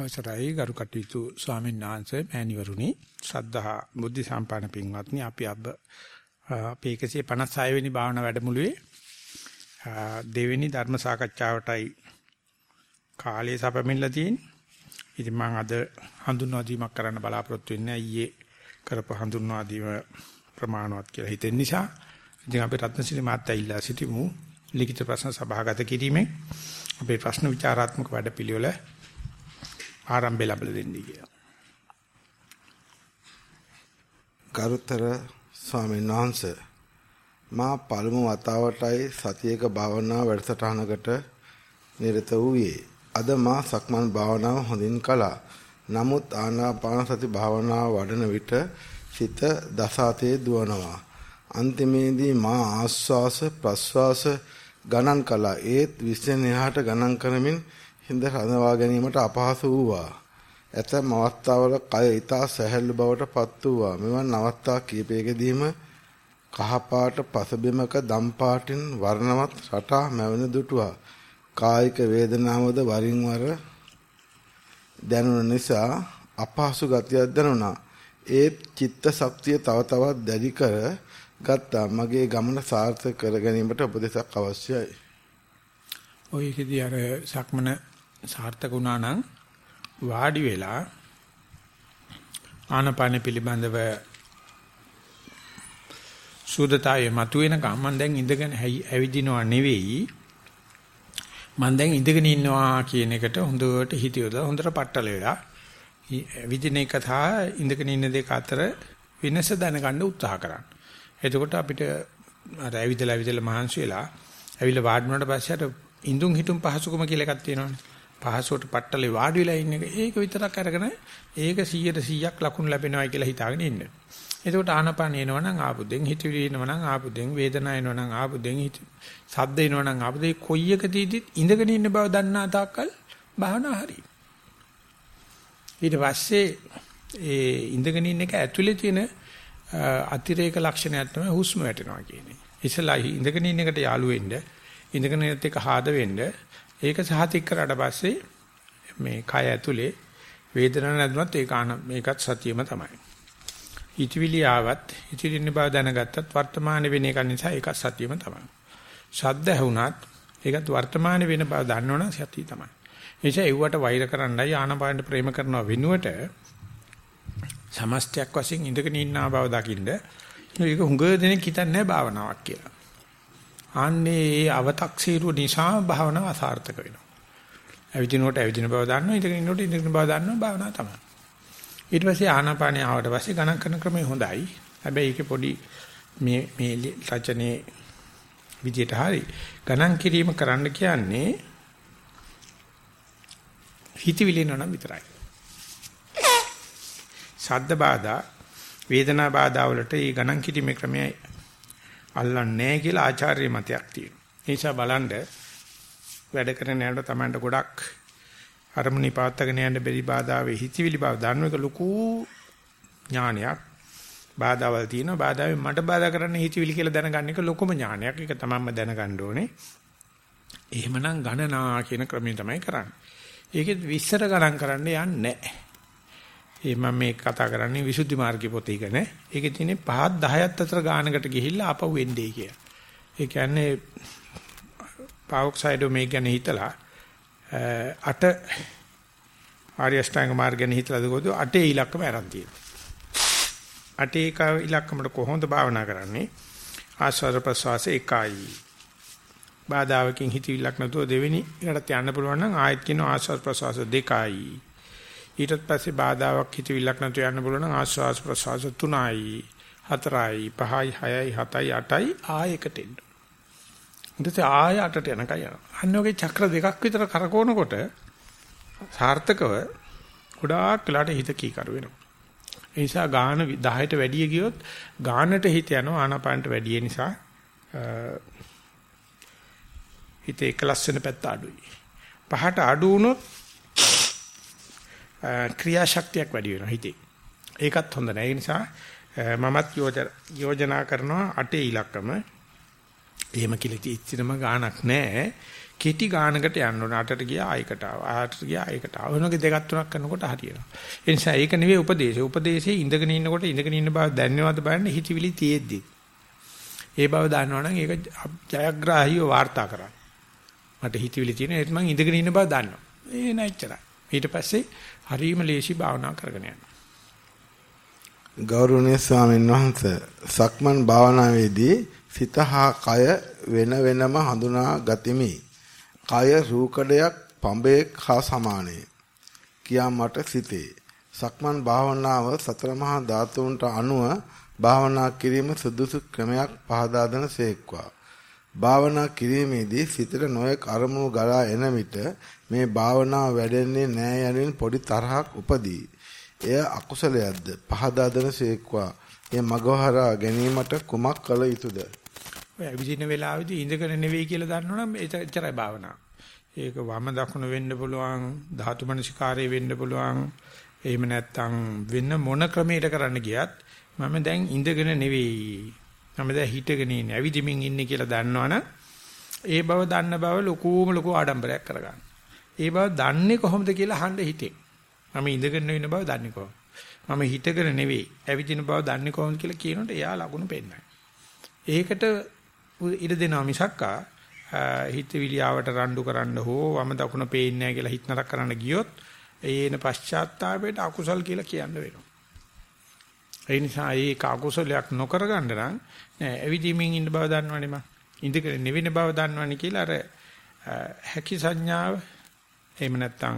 අවසරයි ගරු කටයුතු ස්වාමීන් වහන්සේ මෑණිවරුනි ශ්‍රද්ධා බුද්ධ සම්පන්න පින්වත්නි අපි අබ්බ අපේ 156 වෙනි භාවනා වැඩමුළුවේ දෙවෙනි ධර්ම සාකච්ඡාවටයි කාලය සපමින්ලා තියෙන්නේ. ඉතින් මම අද හඳුන්වා දීමක් කරන්න බලාපොරොත්තු වෙන්නේ ඊයේ කරපු හඳුන්වා දීම ප්‍රමාණවත් කියලා හිතෙන නිසා. ඉතින් අපි රත්නසිරි මාත්‍යා ඉල්ලා සිටිමු ලිඛිත ප්‍රශ්න සභාගත කිරීමෙන් අපේ ප්‍රශ්න විචාරාත්මක වැඩපිළිවෙල ආරම්භය ලැබලා දෙන්නේ කියලා. ගරුතර ස්වාමීන් වහන්සේ මා පළමු වතාවටයි සතියක භාවනා වැඩසටහනකට නිරත වූයේ. අද මා සක්මන් භාවනාව හොඳින් කළා. නමුත් ආනාපාන සති භාවනාව වඩන විට සිත දසාතේ දුවනවා. අන්තිමේදී මා ආස්වාස ප්‍රස්වාස ගණන් කළා. ඒත් විශ්ෙන් එහාට ගණන් කරමින් හිඳ රඳවා ගැනීමට අපහසු වූවා. ඇතැම් අවස්ථාවල කය ඊතා සැහැල්ලු බවට පත් වූවා. මෙවන් අවස්ථා කීපයකදීම කහපාට පසබිමක දම් පාටින් වර්ණවත් රටා මැවෙන දුටුවා. කායික වේදනාවද වරින් වර දැනුන නිසා අපහසු ගතියක් දැනුණා. ඒත් චිත්ත ශක්තිය තව තවත් දැඩි කර ගත්තා. මගේ ගමන සාර්ථක කර ගැනීමට උපදෙසක් අවශ්‍යයි. ඔයකදී අර සක්මන සාර්ථක වුණා නම් වාඩි වෙලා ආනපාන පිළිබඳව සුදතාවේ මතුවෙනකම් මම දැන් ඉඳගෙන ඇවිදිනවා නෙවෙයි මම දැන් ඉඳගෙන ඉන්නවා කියන එකට හොඳට හිතියොදලා හොඳට පట్టල වෙලා විදින එක සහ ඉඳගෙන ඉන්න දෙක අතර වෙනස දැනගන්න උත්සාහ කරන්න. එතකොට අපිට අර ඇවිදලා ඇවිදලා මහන්සි වෙලා ඇවිල්ලා වාඩි වුණාට පස්සේ අර ඉඳුන් හිටුම් පහසුකම කියලා එකක් තියෙනවනේ. පහසුවට පట్టලේ වාඩි වෙලා ඉන්න එක ඒක විතරක් අරගෙන ඒක 100ට 100ක් ලකුණු ලැබෙනවා කියලා හිතාගෙන ඉන්න. එතකොට ආනපාන එනවනම් ආපුදෙන් හිතවිලි එනවනම් ආපුදෙන් වේදනාව එනවනම් ආපුදෙන් හිත සද්ද එනවනම් ආපුදේ කොයි එකදීදි ඉඳගෙන ඉන්න බව දන්නා තාක්කල් භාවනා හරි. ඊට පස්සේ ඒ ඉඳගෙන ඉන්න එක ඇතුලේ තියෙන අතිරේක ලක්ෂණයක් තමයි හුස්ම වැටෙනවා කියන්නේ. ඉස්සලා ඉඳගෙන ඉන්න එකට යාළු වෙන්න ඉඳගෙන ඉන්නත් එක හාද වෙන්න ඒක සහතික කරාට පස්සේ මේ කය ඇතුලේ වේදනාවක් නැතුනත් ඒක ආන මේකත් සතියම තමයි. හිතවිලි ආවත් හිතවිලින්න බව දැනගත්තත් වර්තමාන වෙන එක නිසා ඒක සතියම තමයි. ශබ්ද ඇහුණත් ඒකත් වර්තමාන වෙන බව දන්නවනම් සතිය තමයි. එනිසා ඒවට වෛර කරන්නයි ආනපාන ප්‍රේම කරනව වෙනුවට සමස්තයක් වශයෙන් ඉඳගෙන ඉන්නා බව දකින්න ඒක හුඟ දෙනෙක් හිතන්නේ භාවනාවක් කියලා. ආන්නේ ඒ අව탁සීරු නිසා භාවනාව අසාර්ථක වෙනවා. ඇවිදිනකොට ඇවිදින බව දන්නවා, ඉඳගෙන ඉන්නකොට ඉඳගෙන බව දන්නවා භාවනාව තමයි. ඊට පස්සේ ආනාපානිය ආවට පස්සේ ගණන් කරන ක්‍රමය හොඳයි. හැබැයි ඒකේ පොඩි මේ මේ රචනයේ විදියට හරි ගණන් කිරීම කරන්න කියන්නේ හිතවිලි නෝනම් විතරයි. ශබ්ද බාධා වේදනා බාධා වලට මේ ගණන් කිරීමේ ක්‍රමය අල්ලන්නේ නැහැ කියලා ආචාර්ය මතයක් තියෙනවා. ඒ නිසා බලන්න වැඩ කරන යනකොට Tamanට ගොඩක් අරමුණි පාත්තගෙන යන්න බැරි බාධාවේ හිතවිලි බව දන්න එක ලොකු ඥානයක්. බාධාවල් තියෙනවා. බාධාවෙන් මට බාධා කරන්න හිතවිලි කියලා දැනගන්න එක ලොකුම ඥානයක්. ඒක තමන්ම දැනගන්න ඕනේ. එහෙමනම් ගණනා කියන ක්‍රමය තමයි කරන්නේ. ඒකෙත් විස්තර ගණන් කරන්න යන්නේ නැහැ. ඒ මම මේ කතා කරන්නේ විසුද්ධි මාර්ගයේ පොතේ ඉගෙන. ඒකේ තියෙන්නේ 5 10ත් අතර ගානකට ගිහිල්ලා ආපහු වෙන්නේ කියලා. ඒ කියන්නේ පාවොක්සයිඩෝ මේ ගැන හිතලා අට ආර්ය අෂ්ටාංග මාර්ග ගැන හිතලා දකෝද අටේ ඉලක්කම අරන් තියෙනවා. අටේ එක ඉලක්කමට කොහොමද භාවනා කරන්නේ? ආස්වාද ප්‍රසවාස එකයි. බාධාවකින් හිතවිල්ලක් නැතුව දෙවෙනි එකට යන්න පුළුවන් නම් ආයෙත් කියන ආස්වාද ප්‍රසවාස දෙකයි. ඊටත් පස්සේ බාධාවක් හිතවිල්ලක් නැතුව යන්න පුළුවන් නම් ආස්වාස් ප්‍රසවාස 3යි 4යි 5යි 6යි 7යි 8යි ආයකට එන්න. ඊට ආය 8ට යනකම් යනවා. අන්න ඔගේ චක්‍ර දෙකක් විතර කරකවනකොට සාර්ථකව ගොඩාක් වෙලාට හිත කීකරු වෙනවා. ඒ නිසා ගාන 10ට වැඩිය ගියොත් ගානට හිත යනවා ආනාපානට වැඩිය නිසා හිත එකලස් වෙන පැත්ත අඩුයි. පහට අඩු වුණොත් ක්‍රියාශක්තියක් වැඩි වෙනවා හිතේ. ඒකත් හොඳ නැහැ. ඒ නිසා මමත් යෝජනා කරනවා අටේ ඉලක්කම. එහෙම කියලා ඉච්චිනම ගාණක් නැහැ. කෙටි ගානකට යන්න ඕන. අටට ගියා ආයකට ආවා. ආයකට ගියා ආයකට ආවා. වෙනකේ දෙකක් තුනක් කරනකොට හරියනවා. ඒ නිසා ඒක නෙවෙයි උපදේශය. උපදේශයේ ඉඳගෙන ඉන්නකොට ඉඳගෙන ඉන්න බව දැනනවද බලන්න හිතවිලි තියෙද්දි. ඒ බව දන්නවනම් ඒක ජයග්‍රාහීව වාර්තා කරන්න. මට හිතවිලි තියෙන ඒත් මම ඉඳගෙන ඉන්න බව දන්නවා. ඒ නැච්චරයි. ඊට පස්සේ හරීම ලේසි භාවනා කරගෙන යනවා. ගෞරවනීය ස්වාමීන් වහන්සේ සක්මන් භාවනාවේදී සිත හා කය වෙන වෙනම හඳුනා ගතිමි. කය රූකඩයක් පඹයක් හා සමානය. කියා මට සිතේ. සක්මන් භාවනාව සතර මහා ධාතුන්ට අනුව භාවනා කිරීම සුදුසු ක්‍රමයක් පහදා දෙන සේක්වා. භාවනා කිරීමේදී සිතට නොයෙක් අරමුණු ගලා එන විට මේ භාවනාව වැඩෙන්නේ නෑ යනින් පොඩි තරහක් උපදී. එය අකුසලයක්ද පහදා දෙන සේක්වා. එය මගහරා ගැනීමට කුමක් කළ යුතුද? ඔය අවිජින වෙලාවේදී ඉඳගෙන නෙවෙයි කියලා දන්නවනම් එච්චරයි භාවනාව. ඒක වම දකුණ වෙන්න පුළුවන්, ධාතු මනසිකාරය වෙන්න පුළුවන්. එහෙම නැත්නම් වෙන මොන ක්‍රමයකට කරන්න ගියත් මම දැන් ඉඳගෙන නෙවෙයි. මම දැන් හිටගෙන ඉන්නේ, ඇවිදිමින් ඉන්නේ කියලා දන්නවනම් ඒ බව දන්න බව ලොකුම ලොකු ආඩම්බරයක් කරගන්න. ඒ බව දන්නේ කොහොමද කියලා අහන්න හිතේ. මම ඉඳගෙන ඉන්න බව දන්නේ කොහොමද? මම හිටගෙන නෙවෙයි, ඇවිදින බව දන්නේ කොහොමද කියලා කියනකොට එයා ලකුණු පෙන්නයි. ඒකට ඉඩ දෙනවා මිසක්කා හිත විලියාවට රණ්ඩු කරන්න හෝ වම දකුණ පේන්නේ නැහැ කියලා හිත නරක කරන්න ගියොත් ඒන පශ්චාත්තාපයට අකුසල් කියලා කියන්න වෙනවා. ඒ නිසා ඒක අකුසලයක් නොකර ගන්න නම් නෑ ඇවිදීමින් ඉන්න බව දන්නවනේ මං. ඉඳගෙන නෙවෙන බව දන්නවනේ කියලා අර හැකි සංඥාව එහෙම නැත්නම්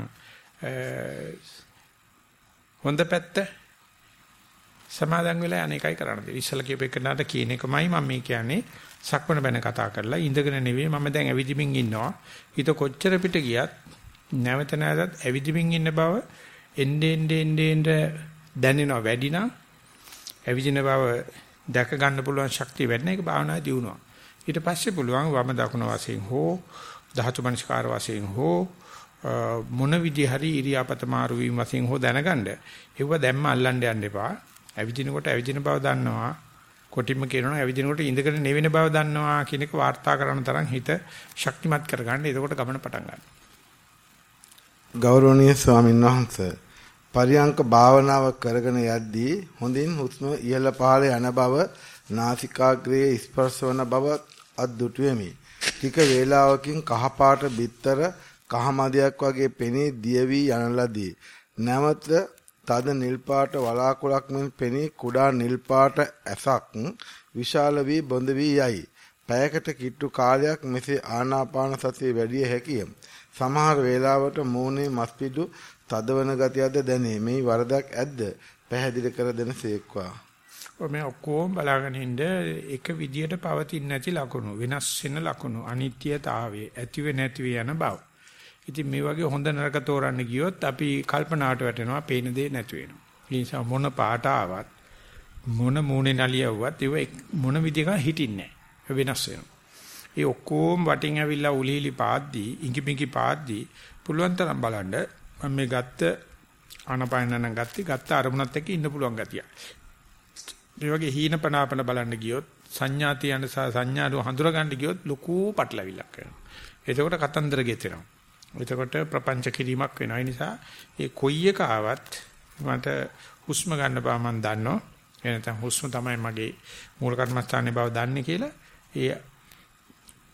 හොඳ පැත්ත සමාදන් වෙලා අනේකයි කරන්නේ. ඉස්සල කියපේකනට කියන එකමයි මම මේ කියන්නේ. සක්මණ බැන කතා කරලා ඉඳගෙන නෙවෙයි මම දැන් ඇවිදිමින් ඉන්නවා. හිත කොච්චර පිට ගියත් නැවත නැවතත් ඇවිදිමින් ඉන්න බව එන්නේ එන්නේ එන්නේ දැනෙනවා වැඩි නම් ඇවිදින බව දැක ගන්න පුළුවන් ශක්තිය වැඩි නම් ඒක භාවනා දියුණුවක්. ඊට පස්සේ පුළුවන් වම දකුණ වශයෙන් හෝ ධාතු මනස්කාර වශයෙන් හෝ මොන විදිහ හරි ඉරියාපත මාරු වීම වශයෙන් හෝ දැනගන්න. ඒව දැම්ම අල්ලන්න යන්න එපා. ඇවිදිනකොට ඇවිදින බව දන්නවා. කොටින්ම කියනවා ඇවිදිනකොට ඉඳගෙන නෙවෙන බව දන්නවා කියන එක වාර්තා කරන තරම් හිත ශක්තිමත් කරගන්න. එතකොට ගමන පටන් ගන්නවා. ගෞරවනීය ස්වාමීන් වහන්සේ පරියංක භාවනාව කරගෙන යද්දී හොඳින් හුස්ම ඉහළ පහළ යන බව නාසිකාග්‍රයේ ස්පර්ශ වන බව අද්දුටුවෙමි. ටික වේලාවකින් කහපාට බිත්තර කහමදියක් වගේ පෙනී දිය වී යන ලදී. නැවත තද නිල් පාට වලාකුළක් මෙන් පෙනී කුඩා නිල් පාට ඇසක් විශාල වී බොඳ වී යයි. පැයකට කිට්ටු කාලයක් මෙසේ ආනාපාන සතිය වැඩි හැකිය. සමහර වේලාවට මූණේ මස්පිඩු තදවන ගතියක්ද දැනේ. මේ වරදක් ඇද්ද? පැහැදිලි කර දෙන සේක්වා. මේ ඔක්කොම බලාගෙන ඉන්න එක විදියට පවතින නැති ලකුණු වෙනස් වෙන ලකුණු අනිත්‍යතාවයේ ඇතිව නැතිව යන බව. ඉතින් මේ වගේ හොඳ නරක තෝරන්න ගියොත් අපි කල්පනාවට වැටෙනවා පේන දේ නැති වෙනවා. ඒ නිසා මොන පාට ආවත් මොන මූණේ නලියවුවත් ඒව මොන විදිහක හිටින්නේ නැහැ. වෙනස් වෙනවා. ඒ ඔක්කොම වටින් ඇවිල්ලා උලිලි පාද්දී ඉඟිපිඟි පාද්දී පුළුවන් තරම් බලන්න මම මේ ගත්ත ආනපානන ගත්තේ ගත්ත අරමුණත් එක්ක ඉන්න පුළුවන් ගතිය. මේ වගේ හීන පනාපන බලන්න ගියොත් සංඥා තියන සංඥාව හඳුර ගන්න ගියොත් ලොකු පටලවිල්ලක් වෙනවා. එතකොට කතන්දර ගෙතෙනවා. එතකොට ප්‍රපංච කිරීමක් වෙනවා. ඒ නිසා ඒ කොයි එක ආවත් මට හුස්ම ගන්න බව මම දන්නවා. එනතම් හුස්ම තමයි මගේ මූල කර්මස්ථානයේ බව දන්නේ කියලා. ඒ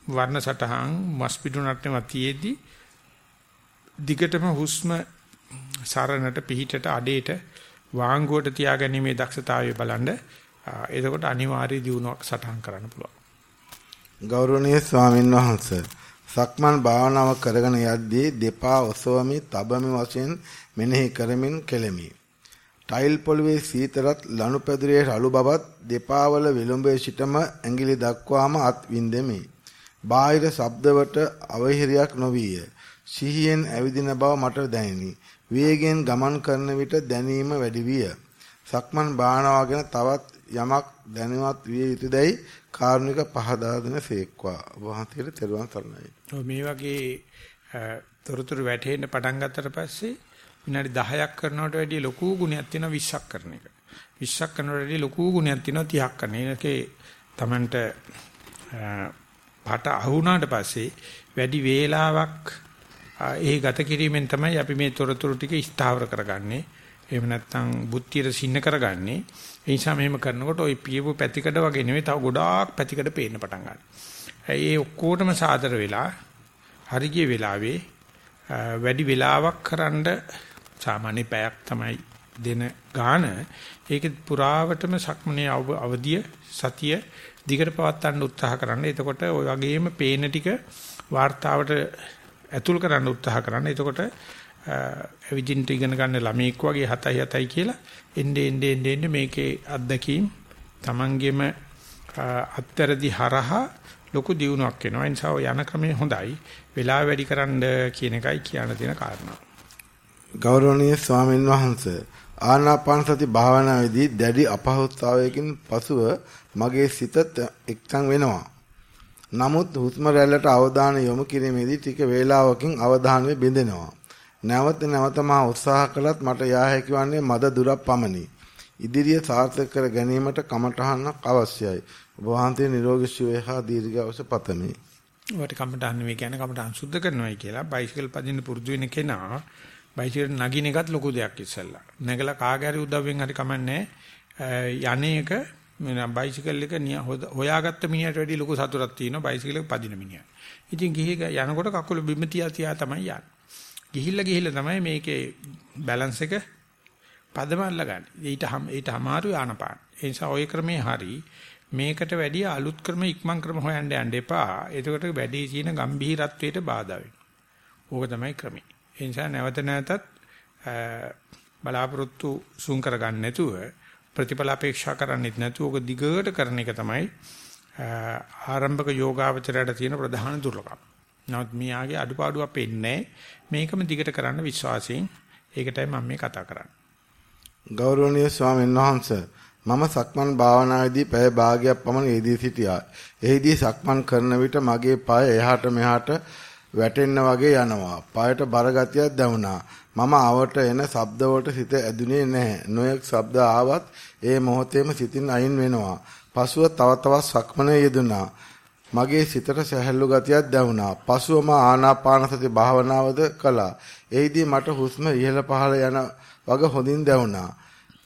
වර්ණ සටහන් මස්පිඩු නටනවා තියේදී දිගටම හුස්ම සරණට පිහිටට අඩේට වාංගුවට තියාගැනීමේ දක්ෂතාවය බලන්න එතකොට අනිවාර්ය දියුණුවක් සටහන් කරන්න පුළුවන්. ගෞරවනීය ස්වාමින් වහන්සේ සක්මන් භාවනාව කරගෙන යද්දී දෙපා ඔසවමි තබමි වශයෙන් මෙනෙහි කරමින් කෙලෙමි. ටයිල් පොළවේ සීතලත් ලනුපැදුරේ රළු බවත් දෙපා වල විලුඹේ සිටම ඇඟිලි දක්වාම අත් විඳෙමි. බාහිර ශබ්දවට අවහිරයක් නොවිය. සිහියෙන් ඇවිදින බව මට දැනිනි. වේගයෙන් ගමන් කරන විට දැනීම වැඩි විය. සක්මන් භාවනාව ගැන තවත් යමක් දැනුවත් විය යුතුයදයි කාරුණික පහදා දෙන සේක්වා. වහන්සේට තෙරුවන් සරණයි. මේ වගේ තොරතුරු වැටෙන්න පටන් ගත්තට පස්සේ විනාඩි 10ක් කරනවට වැඩිය ලොකු ගුණයක් තියෙනවා 20ක් කරන එක. 20ක් කරනවට වැඩිය ලොකු ගුණයක් තියෙනවා 30ක් කරන. ඒකේ Tamanට පාට අහුණාට පස්සේ වැඩි වේලාවක් ඒ ගත කිරීමෙන් තමයි අපි මේ තොරතුරු ටික ස්ථාවර කරගන්නේ. එහෙම නැත්නම් බුද්ධියට සින්න කරගන්නේ. ඒ නිසා මෙහෙම කරනකොට ওই පියපු පැතිකඩ වගේ නෙමෙයි තව ගොඩාක් පැතිකඩ පේන්න පටන් ගන්නවා. ඒ ඔක්කොටම සාදර වෙලා හරිගිය වෙලාවේ වැඩි වෙලාවක් කරන්න සාමාන්‍ය පැයක් තමයි දෙන ගාන. ඒක පුරාවටම සක්මනේ අවදිය සතිය දිගට පවත්වන්න උත්සාහ කරන්න. එතකොට ওই වගේම පේන ටික වார்த்தාවට ඇතුල් කරන්න උත්සාහ කරන්න. එතකොට එවිදින්ට ඉගෙන ගන්න ළමෙක් වගේ 7යි 7යි කියලා එnde ende ende ende මේකේ අත්දැකීම් Tamanගෙම අත්තරදි හරහා ලොකු දියුණුවක් එනවා. ඒ නිසා යන ක්‍රමය හොඳයි. වෙලා වැඩි කරන්න කියන එකයි කියන්න තියෙන කාරණා. ගෞරවනීය ස්වාමීන් වහන්සේ ආනාපාන සති භාවනාවේදී දැඩි අපහසුතාවයකින් පසුව මගේ සිත එක්තන් වෙනවා. නමුත් හුස්ම රැල්ලට අවධානය යොමු කිරීමේදී ටික වේලාවකින් අවධානය බිඳෙනවා. නැවත නැවත මා උත්සාහ කළත් මට යා හැකි වන්නේ මද දුරක් පමණි. ඉදිරිය සාර්ථක කර ගැනීමට කමඨහනක් අවශ්‍යයි. ඔබ වහන්සේ නිරෝගී සුවය හා දීර්ඝායුෂ පතමි. ඔයාලට කමඨහන් නෙවෙයි කියන්නේ කමඨහන් සුද්ධ කරනවායි කියලා බයිසිකල් පදින්න පුරුදු වෙන කෙනා බයිසිකල් නගින එකත් ලොකු දෙයක් ඉස්සල්ලා. නැගලා කාගේ හරි උදව්වෙන් හරි කමන්නේ යන්නේක මම බයිසිකල් එක හොයාගත්ත මිනිහට වැඩි ලොකු සතුටක් තියෙනවා බයිසිකල් එක පදින මිනිහා. ඉතින් ගිහි යනකොට කකුල බිම තියා තියා තමයි යන්නේ. ගිහිල්ලා ගිහිල්ලා තමයි මේකේ බැලන්ස් එක පදම අල්ලගන්නේ. ඊට ඊට අමාරු ආනපාන. ඒ නිසා ওই ක්‍රමේ හරි මේකට වැඩිය අලුත් ක්‍රම ඉක්මන් ක්‍රම හොයන්න යන්න එපා. එතකොට වැඩි තියෙන ගැඹීරත්වයට බාධා වෙනවා. ඕක තමයි ක්‍රමය. ඒ නිසා නැවත නැවතත් බලාපොරොත්තු සූම් කරගන්න නැතුව ප්‍රතිඵල අපේක්ෂා කරන්නෙත් නැතුව ඕක දිගට කරන එක තමයි ආරම්භක යෝගාවචරයට තියෙන ප්‍රධාන දුර්ලභම. නමුත් මියාගේ අඩුපාඩුවක් පෙන්නේ මේකම දිගට කරන්න විශ්වාසයෙන් ඒකටයි මම මේ කතා කරන්නේ. ගෞරවනීය ස්වාමීන් වහන්සේ මම සක්මන් භාවනාවේදී පැය භාගයක් පමණ යෙදී සිටියා. එෙහිදී සක්මන් කරන විට මගේ පාය එහාට මෙහාට වැටෙන්න වගේ යනවා. පායට බර ගතියක් දැනුණා. මම අවට එන ශබ්ද වලට සිත ඇදුනේ නැහැ. නොයෙක් ශබ්ද ආවත් ඒ මොහොතේම සිතින් අයින් වෙනවා. පසුව තව තවත් සක්මනේ යෙදුණා. මගේ සිතට සැහැල්ලු ගතියක් දැනුණා. පසුව මා ආනාපාන සති භාවනාවද කළා. එෙහිදී මට හුස්ම ඉහළ පහළ යන වග හොඳින් දැනුණා.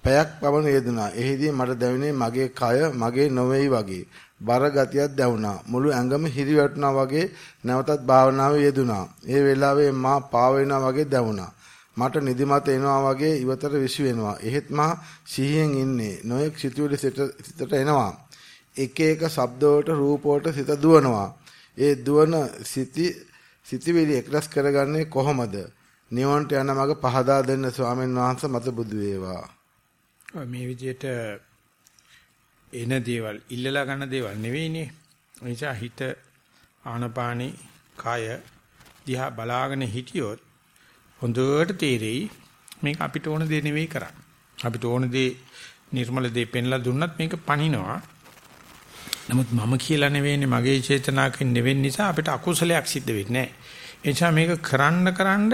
පැයක් පමණ යෙදුනා. එහිදී මට දැනුනේ මගේ කය මගේ නොවේයි වගේ. බර ගතියක් දැනුණා. මුළු ඇඟම හිරි වැටුණා වගේ නැවතත් භාවනාවේ යෙදුනා. ඒ වෙලාවේ මා පාවෙනා වගේ දැනුණා. මට නිදිමත එනවා වගේ ඉවතට විශ්ු වෙනවා. එහෙත් මා සිහියෙන් ඉන්නේ. නොයෙක් සිතුවිලි සිතට එනවා. එක එක ශබ්ද වලට රූප වලට සිත දුවනවා. ඒ දුවන සිටි සිටිවිලි එක්රස් කරගන්නේ කොහොමද? නිවන්ට යන මඟ පහදා දෙන්න ස්වාමීන් වහන්සේ මත බුදු වේවා. මේ විදිහට එන දේවල් ඉල්ලලා ගන්න දේවල් නෙවෙයිනේ. ඒ නිසා හිත ආනපානි කය දිහා බලාගෙන හිටියොත් හොඳට තේරෙයි මේක අපිට ඕන දේ නෙවෙයි කරන්නේ. අපිට ඕන දේ නිර්මල දේ පෙන්ලා දුන්නත් මේක පණිනවා. නමුත් මම කියලා නෙවෙයිනේ මගේ චේතනාවකින් නෙවෙයි නිසා අපිට අකුසලයක් සිද්ධ වෙන්නේ නැහැ. ඒ නිසා මේක කරන්න කරන්න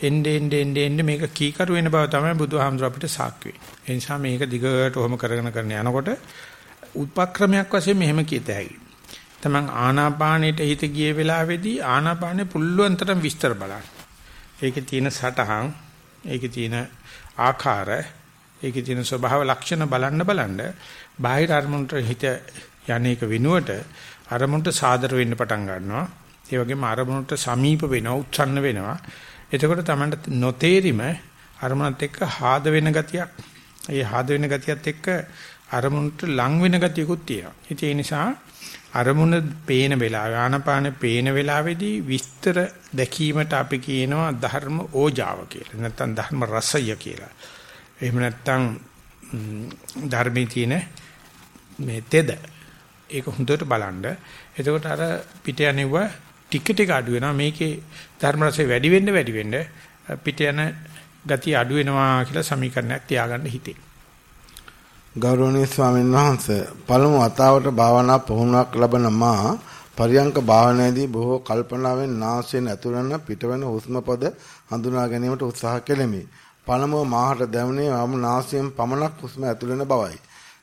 එnde ende ende ende මේක කීකරු වෙන බව තමයි බුදුහාමුදුර අපිට සාක්ෂි වෙන්නේ. ඒ නිසා මේක දිගට ඔහොම කරගෙන කරගෙන යනකොට උපක්‍රමයක් වශයෙන් මෙහෙම කියත හැකියි. තමන් ආනාපානෙට හිත ගිය වෙලාවේදී ආනාපානෙ පුළුවන් තරම් විස්තර බලන්න. ඒකේ තියෙන සටහන්, ඒකේ තියෙන ආකාර, ඒකේ තියෙන ස්වභාව ලක්ෂණ බලන්න බලන්න බාහිර අරමුණට හිත යන්නේක වෙනුවට අරමුණට සාදර වෙන්න පටන් ගන්නවා. ඒ වගේම අරමුණට සමීප වෙනවා, උච්ඡන්න වෙනවා. එතකොට Tamanට නොතේරිම අරමුණත් එක්ක හාද වෙන ගතියක් ඒ හාද වෙන ගතියත් එක්ක අරමුණට ලං වෙන ගතියකුත් තියෙනවා. ඉතින් ඒ නිසා අරමුණ පේන වෙලාව ආනපාන පේන වෙලාවේදී විස්තර දැකීමට අපි කියනවා ධර්ම ඕජාව කියලා. නැත්නම් ධර්ම රසය කියලා. එහෙම නැත්නම් ධර්මයේ තියෙන මේ තෙද ඒක හොඳට බලන්න. එතකොට අර පිට යනවා ටික ටික අඩු වෙනවා මේකේ ධර්ම රසය වැඩි වෙන්න වැඩි වෙන්න පිට යන ගතිය අඩු වෙනවා කියලා සමීකරණයක් තියාගන්න හිතේ. ගෞරවනීය ස්වාමීන් වහන්සේ පළමු වතාවට භාවනා පුහුණුවක් ලබන මා පරියංක භාවනාවේදී බොහෝ කල්පනාවෙන් නාසයෙන් ඇතුළන පිටවන හුස්ම පද හඳුනා ගැනීමට උත්සාහ කෙලෙමි. පළමුව මාහට දැනුනේ වම් නාසයෙන් පමණක් හුස්ම ඇතුළන බවයි.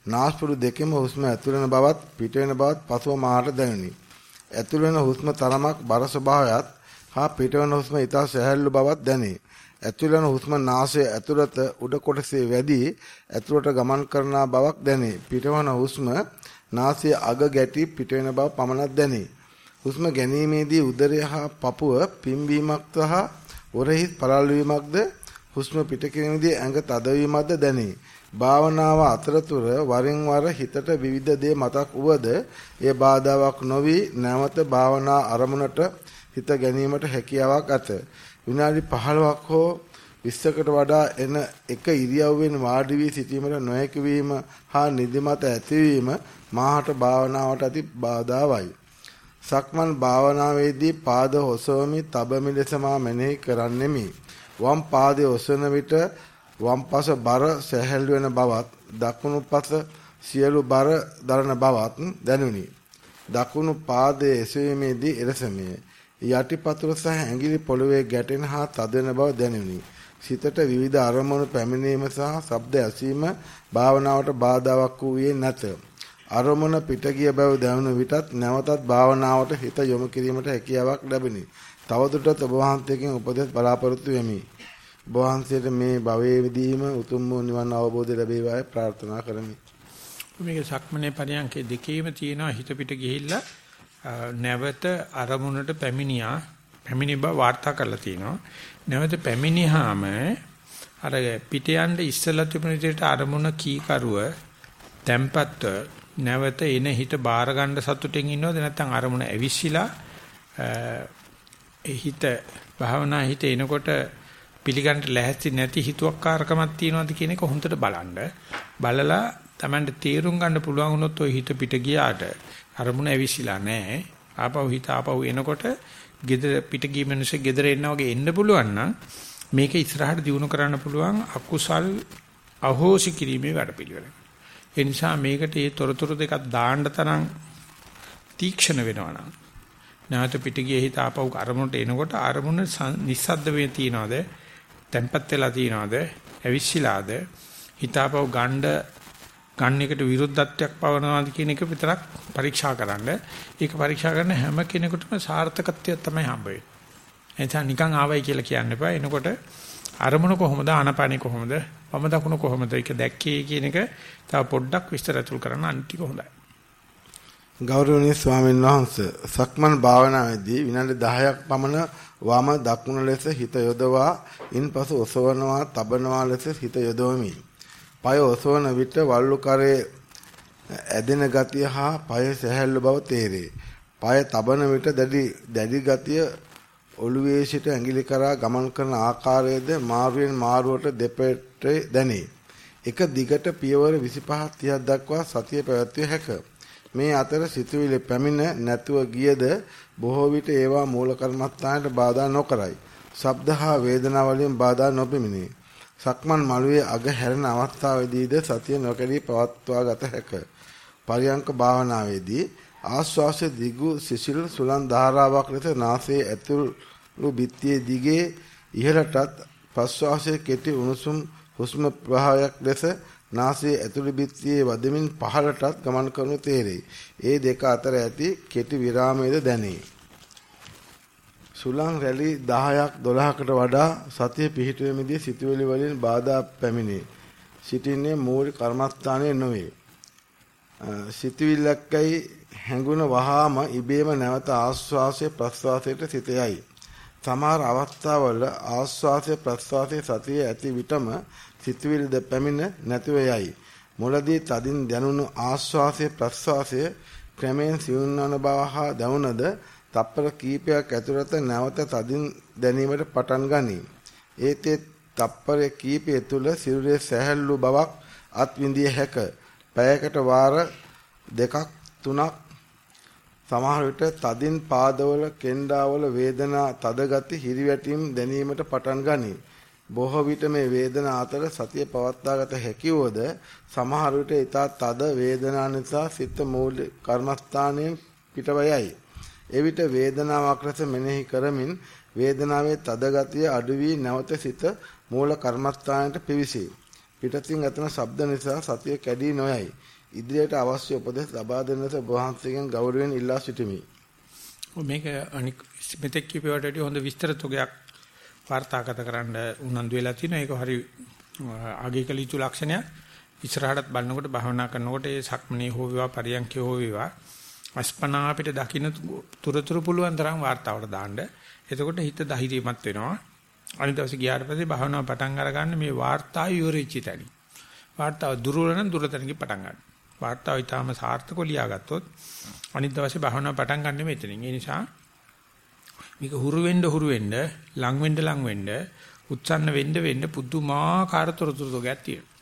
නාස්පුඩු දෙකෙම හුස්ම ඇතුළන බවත් පිටවෙන බවත් පසුව මාහට දැනුනි. ඇතුල් වෙන හුස්ම තරමක් බර ස්වභාවයත් හා පිටවන හුස්ම ඊට සැහැල්ලු බවක් දැනේ. ඇතුල් වෙන හුස්ම නාසය ඇතුළත උඩ කොටසේ වැඩි ඇතුළට ගමන් කරන බවක් දැනේ. පිටවන හුස්ම නාසය අග ගැටි පිටවෙන බව පමණක් දැනේ. හුස්ම ගැනීමේදී උදරය හා පපුව පිම්බීමක් සහ උරහිස් පළල් වීමක්ද හුස්ම පිට කිරීමේදී ඇඟ තදවීමක්ද දැනේ. භාවනාව අතරතුර වරින් වර හිතට විවිධ දේ මතක් වුවද ඒ බාධාවක් නොවි නැවත භාවනා අරමුණට හිත ගැනීමට හැකියාවක් ඇත. විනාඩි 15ක් හෝ 20කට වඩා එන එක ඉරියව්වෙන් වාඩි වී සිටීමට නොහැකි වීම හා නිදිමත ඇතිවීම මාහට භාවනාවට ඇති බාධාවයි. සක්මන් භාවනාවේදී පාද ඔසවමි තබමි ලෙස මා මෙනෙහි කරන්නෙමි. වම් පාදයේ ඔසවන විට වම් පස බර සැහැල්ලු වෙන බවත් දකුණු පස සියලු බර දරන බවත් දැනුනි. දකුණු පාදයේ එසවීමේදී එලෙසමය. යටිපතුල සහ ඇඟිලි පොළවේ ගැටෙන හා තදෙන බව දැනුනි. සිතට විවිධ අරමුණු පැමිණීම සහ ශබ්ද ඇසීම භාවනාවට බාධාවක් වූයේ නැත. අරමුණ පිට ගිය බව දැනුණු විටත් නැවතත් භාවනාවට හිත යොමු කිරීමට හැකියාවක් ලැබිනි. තවදුරටත් ඔබ වහන්සේගෙන් උපදෙස් බලාපොරොත්තු වෙමි. ඔබ වහන්සේට මේ භවයේදීම උතුම් වූ නිවන් අවබෝධය ලැබේවායි ප්‍රාර්ථනා කරමි. මේක සක්මනේ පරියන්කේ දෙකේම තියෙනවා හිත පිට ගිහිල්ලා නැවත අරමුණට පැමිණියා පැමිණි බව වාර්තා කරලා තියෙනවා. නැවත පැමිණියාම අර පිට යන්න ඉස්සලා තිබුණ විදිහට අරමුණ කීකරුව tempatව නැවත එන හිත බාර ගන්න සතුටින් ඉන්නවද නැත්නම් අරමුණ ඇවිස්සিলা ඒ හිත භාවනා හිත එනකොට පිළිගන්න ලැහැස්ති නැති හිතුවක්කාරකමක් තියනවාද කියන එක හොඳට බලන්න. බලලා Tamanට තීරුම් ගන්න පුළුවන් වුණොත් ওই හිත පිට ගියාට අරමුණ ඇවිසිලා නැහැ. ආපහු හිත ආපහු එනකොට gedara පිට ගිය මිනිස්සේ gedara එන්න වගේ එන්න පුළුවන් නම් මේක ඉස්සරහට දියුණු කරන්න පුළුවන් අකුසල් අහෝසි කිරීමේ වැඩපිළිවෙල. ඒ නිසා මේකට මේ තොරතුරු දෙකක් දාන්න තරම් තීක්ෂණ වෙනවා නම් නැවත පිට ගියේ හිත ආපහු අරමුණට එනකොට අරමුණ නිස්සද්ද වේ තියනවාද තැම්පත් වෙලා තියනවාද ඇවිස්සීලාද හිතාපව ගණ්ඩ ගන්න එකට විරුද්ධත්වයක් පවනවාද කියන එක විතරක් පරීක්ෂා කරන්න. ඒක පරීක්ෂා කරන හැම කෙනෙකුටම සාර්ථකත්වය තමයි හම්බ වෙන්නේ. එතන නිකන් ආවයි කියලා කියන්න එපා. එනකොට අරමුණ කොහොමද ආනපානෙ කොහොමද වම දකුණ කොහොමද ඒක දැක්කේ කියන එක තව පොඩ්ඩක් විස්තර අතුල් කරන්න අන්තික හොඳයි. ගෞරවනීය ස්වාමීන් වහන්සේ සක්මන් භාවනාවේදී විනාඩි 10ක් පමණ වම දකුණ ලෙස හිත යොදවා ඉන්පසු ඔසවනවා තබනවා ලෙස හිත යොදවමි. পায় ඔසවන විට වල්ලු කරේ ඇදෙන ගතිය හා পায় සැහැල්ලු බව තේරේ. পায় තබන විට දැඩි දැඩි ගතිය ඔළුවේ සිට ඇඟිලි කරා ගමන් කරන ආකාරයේද මාරුවෙන් මාරුවට දෙපැත්තේ දැනේ. එක දිගට පියවර 25 30ක් දක්වා සතිය පැවැත්විය හැකිය. මේ අතර සිතුවිලි පැමිණ නැතුව ගියද බොහෝ විට ඒවා මූල කර්මස්ථානයට බාධා නොකරයි. ශබ්ද හා වේදනා වලින් බාධා නොපෙමිනේ. සක්මන් මළුවේ අග හැරෙන අවස්ථාවේදීද සතිය නොකඩී පවත්වා ගත හැක. පරියංක භාවනාවේදී ආශ්වාසයේ දිගු සිසිල් සුලන් ධාරාවක් ලෙස නාසයේ ඇතුළු බිත්තියේ දිගේ ඉහළටත් ප්‍රශ්වාසයේ කෙටි උණුසුම් හුස්ම ප්‍රවාහයක් ලෙස නාසයේ ඇතුළු බිත්තියේ වදමින් පහළටත් ගමන් කරනු තේරේ. ඒ දෙක අතර ඇති කෙටි විරාමයේද දැනේ. සුලං රැලි 10ක් 12කට වඩා සතිය පිහිටුවීමේදී සිතුවිලි වලින් බාධා පැමිණේ. සිටින්නේ මූලික කර්මස්ථානයේ නොවේ. සිතුවිල්ලක්කයි හැඟුණ වහාම ඉබේම නැවත ආස්වාසය ප්‍රස්වාසයට සිත යයි. සමහර අවස්ථාවල ආස්වාසය ප්‍රස්වාසයේ සතිය ඇති විටම සිතුවිලිද පැමිණ නැතිව යයි. මුලදී තදින් දැනුණු ආස්වාසය ප්‍රස්වාසය ක්‍රමෙන් සිවුන්වන බව හා දැනුණද තප්පර කීපයක් ඇතුළත නැවත තදින් දැනීමට පටන් ගනී. ඒතේ තප්පර කීපය තුල සිරුරේ සැහැල්ලු බවක් අත්විඳිය හැක. පැයකට වාර දෙකක් තුනක් සමහර විට තදින් පාදවල කෙන්ඩාවල වේදනා තද ගති හිරිවැටීම් දැනීමට පටන් ගනී. බොහෝ විට මේ වේදනා අතර සතිය පවත්වාගත හැකියවද සමහර විට ඊටත් තද වේදනා නිසා සිත මූල කර්මස්ථානයෙන් පිටවයයි. එවිට වේදනාවක් රස මෙනෙහි කරමින් වේදනාවේ තද ගතිය අඩු වී නැවත සිත මූල කර්මස්ථානයට පිවිසී. පිටතින් ඇතන ශබ්ද නිසා සතිය කැඩී නොයයි. ඉදිරියට අවශ්‍ය උපදෙස් ලබා දෙන ලෙස වහන්සේගෙන් ගෞරවයෙන් ඉල්ලා සිටිමි. මේක අනික් මෙතෙක් කියපුවට වඩා හොඳ විස්තර තුගයක් වාර්තාගත කරන්න උනන්දු වෙලා තිනවා. ඒක හරි ආගේ කළ යුතු ලක්ෂණයක්. ඉස්සරහටත් බලනකොට භාවනා කරනකොට ඒ සක්මනේ හෝ වේවා පරියන්කේ හෝ වේවා අස්පනා අපිට දකින්න තුරතුරු පුළුවන් තරම් වාර්තාවට දාන්න. එතකොට හිත ධෛර්යමත් වෙනවා. අනිත් දවසේ ගියාට පස්සේ භාවනාව පටන් අරගන්න මේ වාර්තාව ඉවරෙච්ච තැනි. වාර්තාව දුර්වල නම් දුරතනකින් පටන් ගන්න. වාර්තාව ඊටාම සාර්ථකව ලියාගත්තොත් අනිත් දවසේ භාවනාව පටන් ගන්න මෙතනින්. ඒ නිසා මේක හුරු වෙන්න හුරු වෙන්න ලං වෙන්න ලං වෙන්න උච්චන්න වෙන්න වෙන්න පුදුමාකාර තොරතුරු ගයක් තියෙනවා.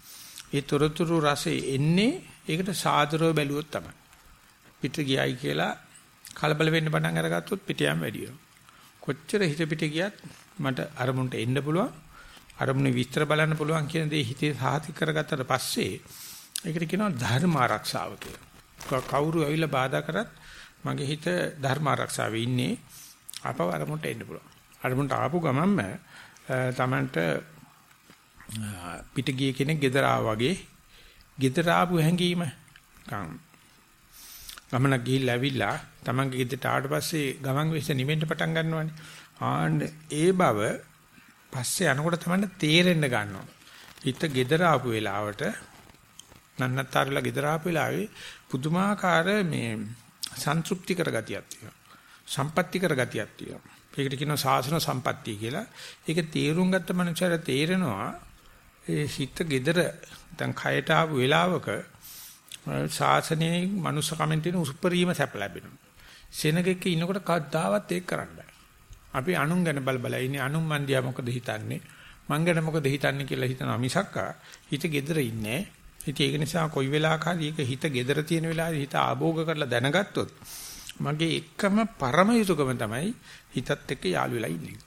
ඒ තොරතුරු රසෙ එන්නේ ඒකට සාදරව බැලුවොත් තමයි. පිට ගියයි කියලා කලබල වෙන්න පටන් අරගත්තොත් පිටියම් වැඩි කොච්චර හිත පිට ගියත් මට අරමුණට එන්න පුළුවන්. අරමුණේ විස්තර බලන්න පුළුවන් කියන දේ හිතේ සාහිත කරගත්තට පස්සේ ඒකට කියනවා ධර්ම ආරක්ෂාව කියලා. කවුරු ඇවිල්ලා බාධා කරත් මගේ හිත ධර්ම ආරක්ෂාවේ ඉන්නේ. අපව අරමුණට එන්න පුළුවන්. අරමුණට ආපු ගමන්ම තමන්ට පිට ගිය කෙනෙක් ගෙදර වගේ ගෙදර ආපු හැඟීම ගමනක් ගිහිල්ලා ඇවිල්ලා තමන්ගේ ගෙදරට ආවට පස්සේ ගමන් වෙස්ස නිවෙන්න පටන් ගන්නවානේ. ආන්න ඒ බව පස්සේ යනකොට තමයි තේරෙන්න ගන්නවා. හිත ගෙදර ආපු වෙලාවට නන්නතරලා ගෙදර ආපු වෙලාවේ පුදුමාකාර මේ සන්තුෂ්ටි කරගතියක් තියෙනවා. සම්පත්‍ති කරගතියක් තියෙනවා. ඒකට කියනවා සාසන සම්පත්තිය කියලා. ඒක තේරුම් ගත්ත මනුස්සයර තේරෙනවා ඒ හිත gedara දැන් කයට ආපු වෙලාවක ශාසනයේ මනුස්ස කමෙන් තියෙන උසුප්පරීම සැප ලැබෙනවා. සෙනගෙක ඉන්නකොට කවදාවත් ඒක කරන්න බෑ. අපි අනුන් ගැන බල බල ඉන්නේ අනුන් මන්දියා මොකද හිතන්නේ? මං ගැන මොකද හිතන්නේ කියලා හිතනවා මිසක්කා හිත gedara ඉන්නේ. ඉතින් ඒක නිසා කොයි වෙලාවක හරි ඒක හිත gedara තියෙන වෙලාවේ හිත ආභෝග කරලා දැනගත්තොත් මගේ එකම පරම යුතුයකම තමයි හිතත් එක්ක යාළු වෙලා ඉන්නේ.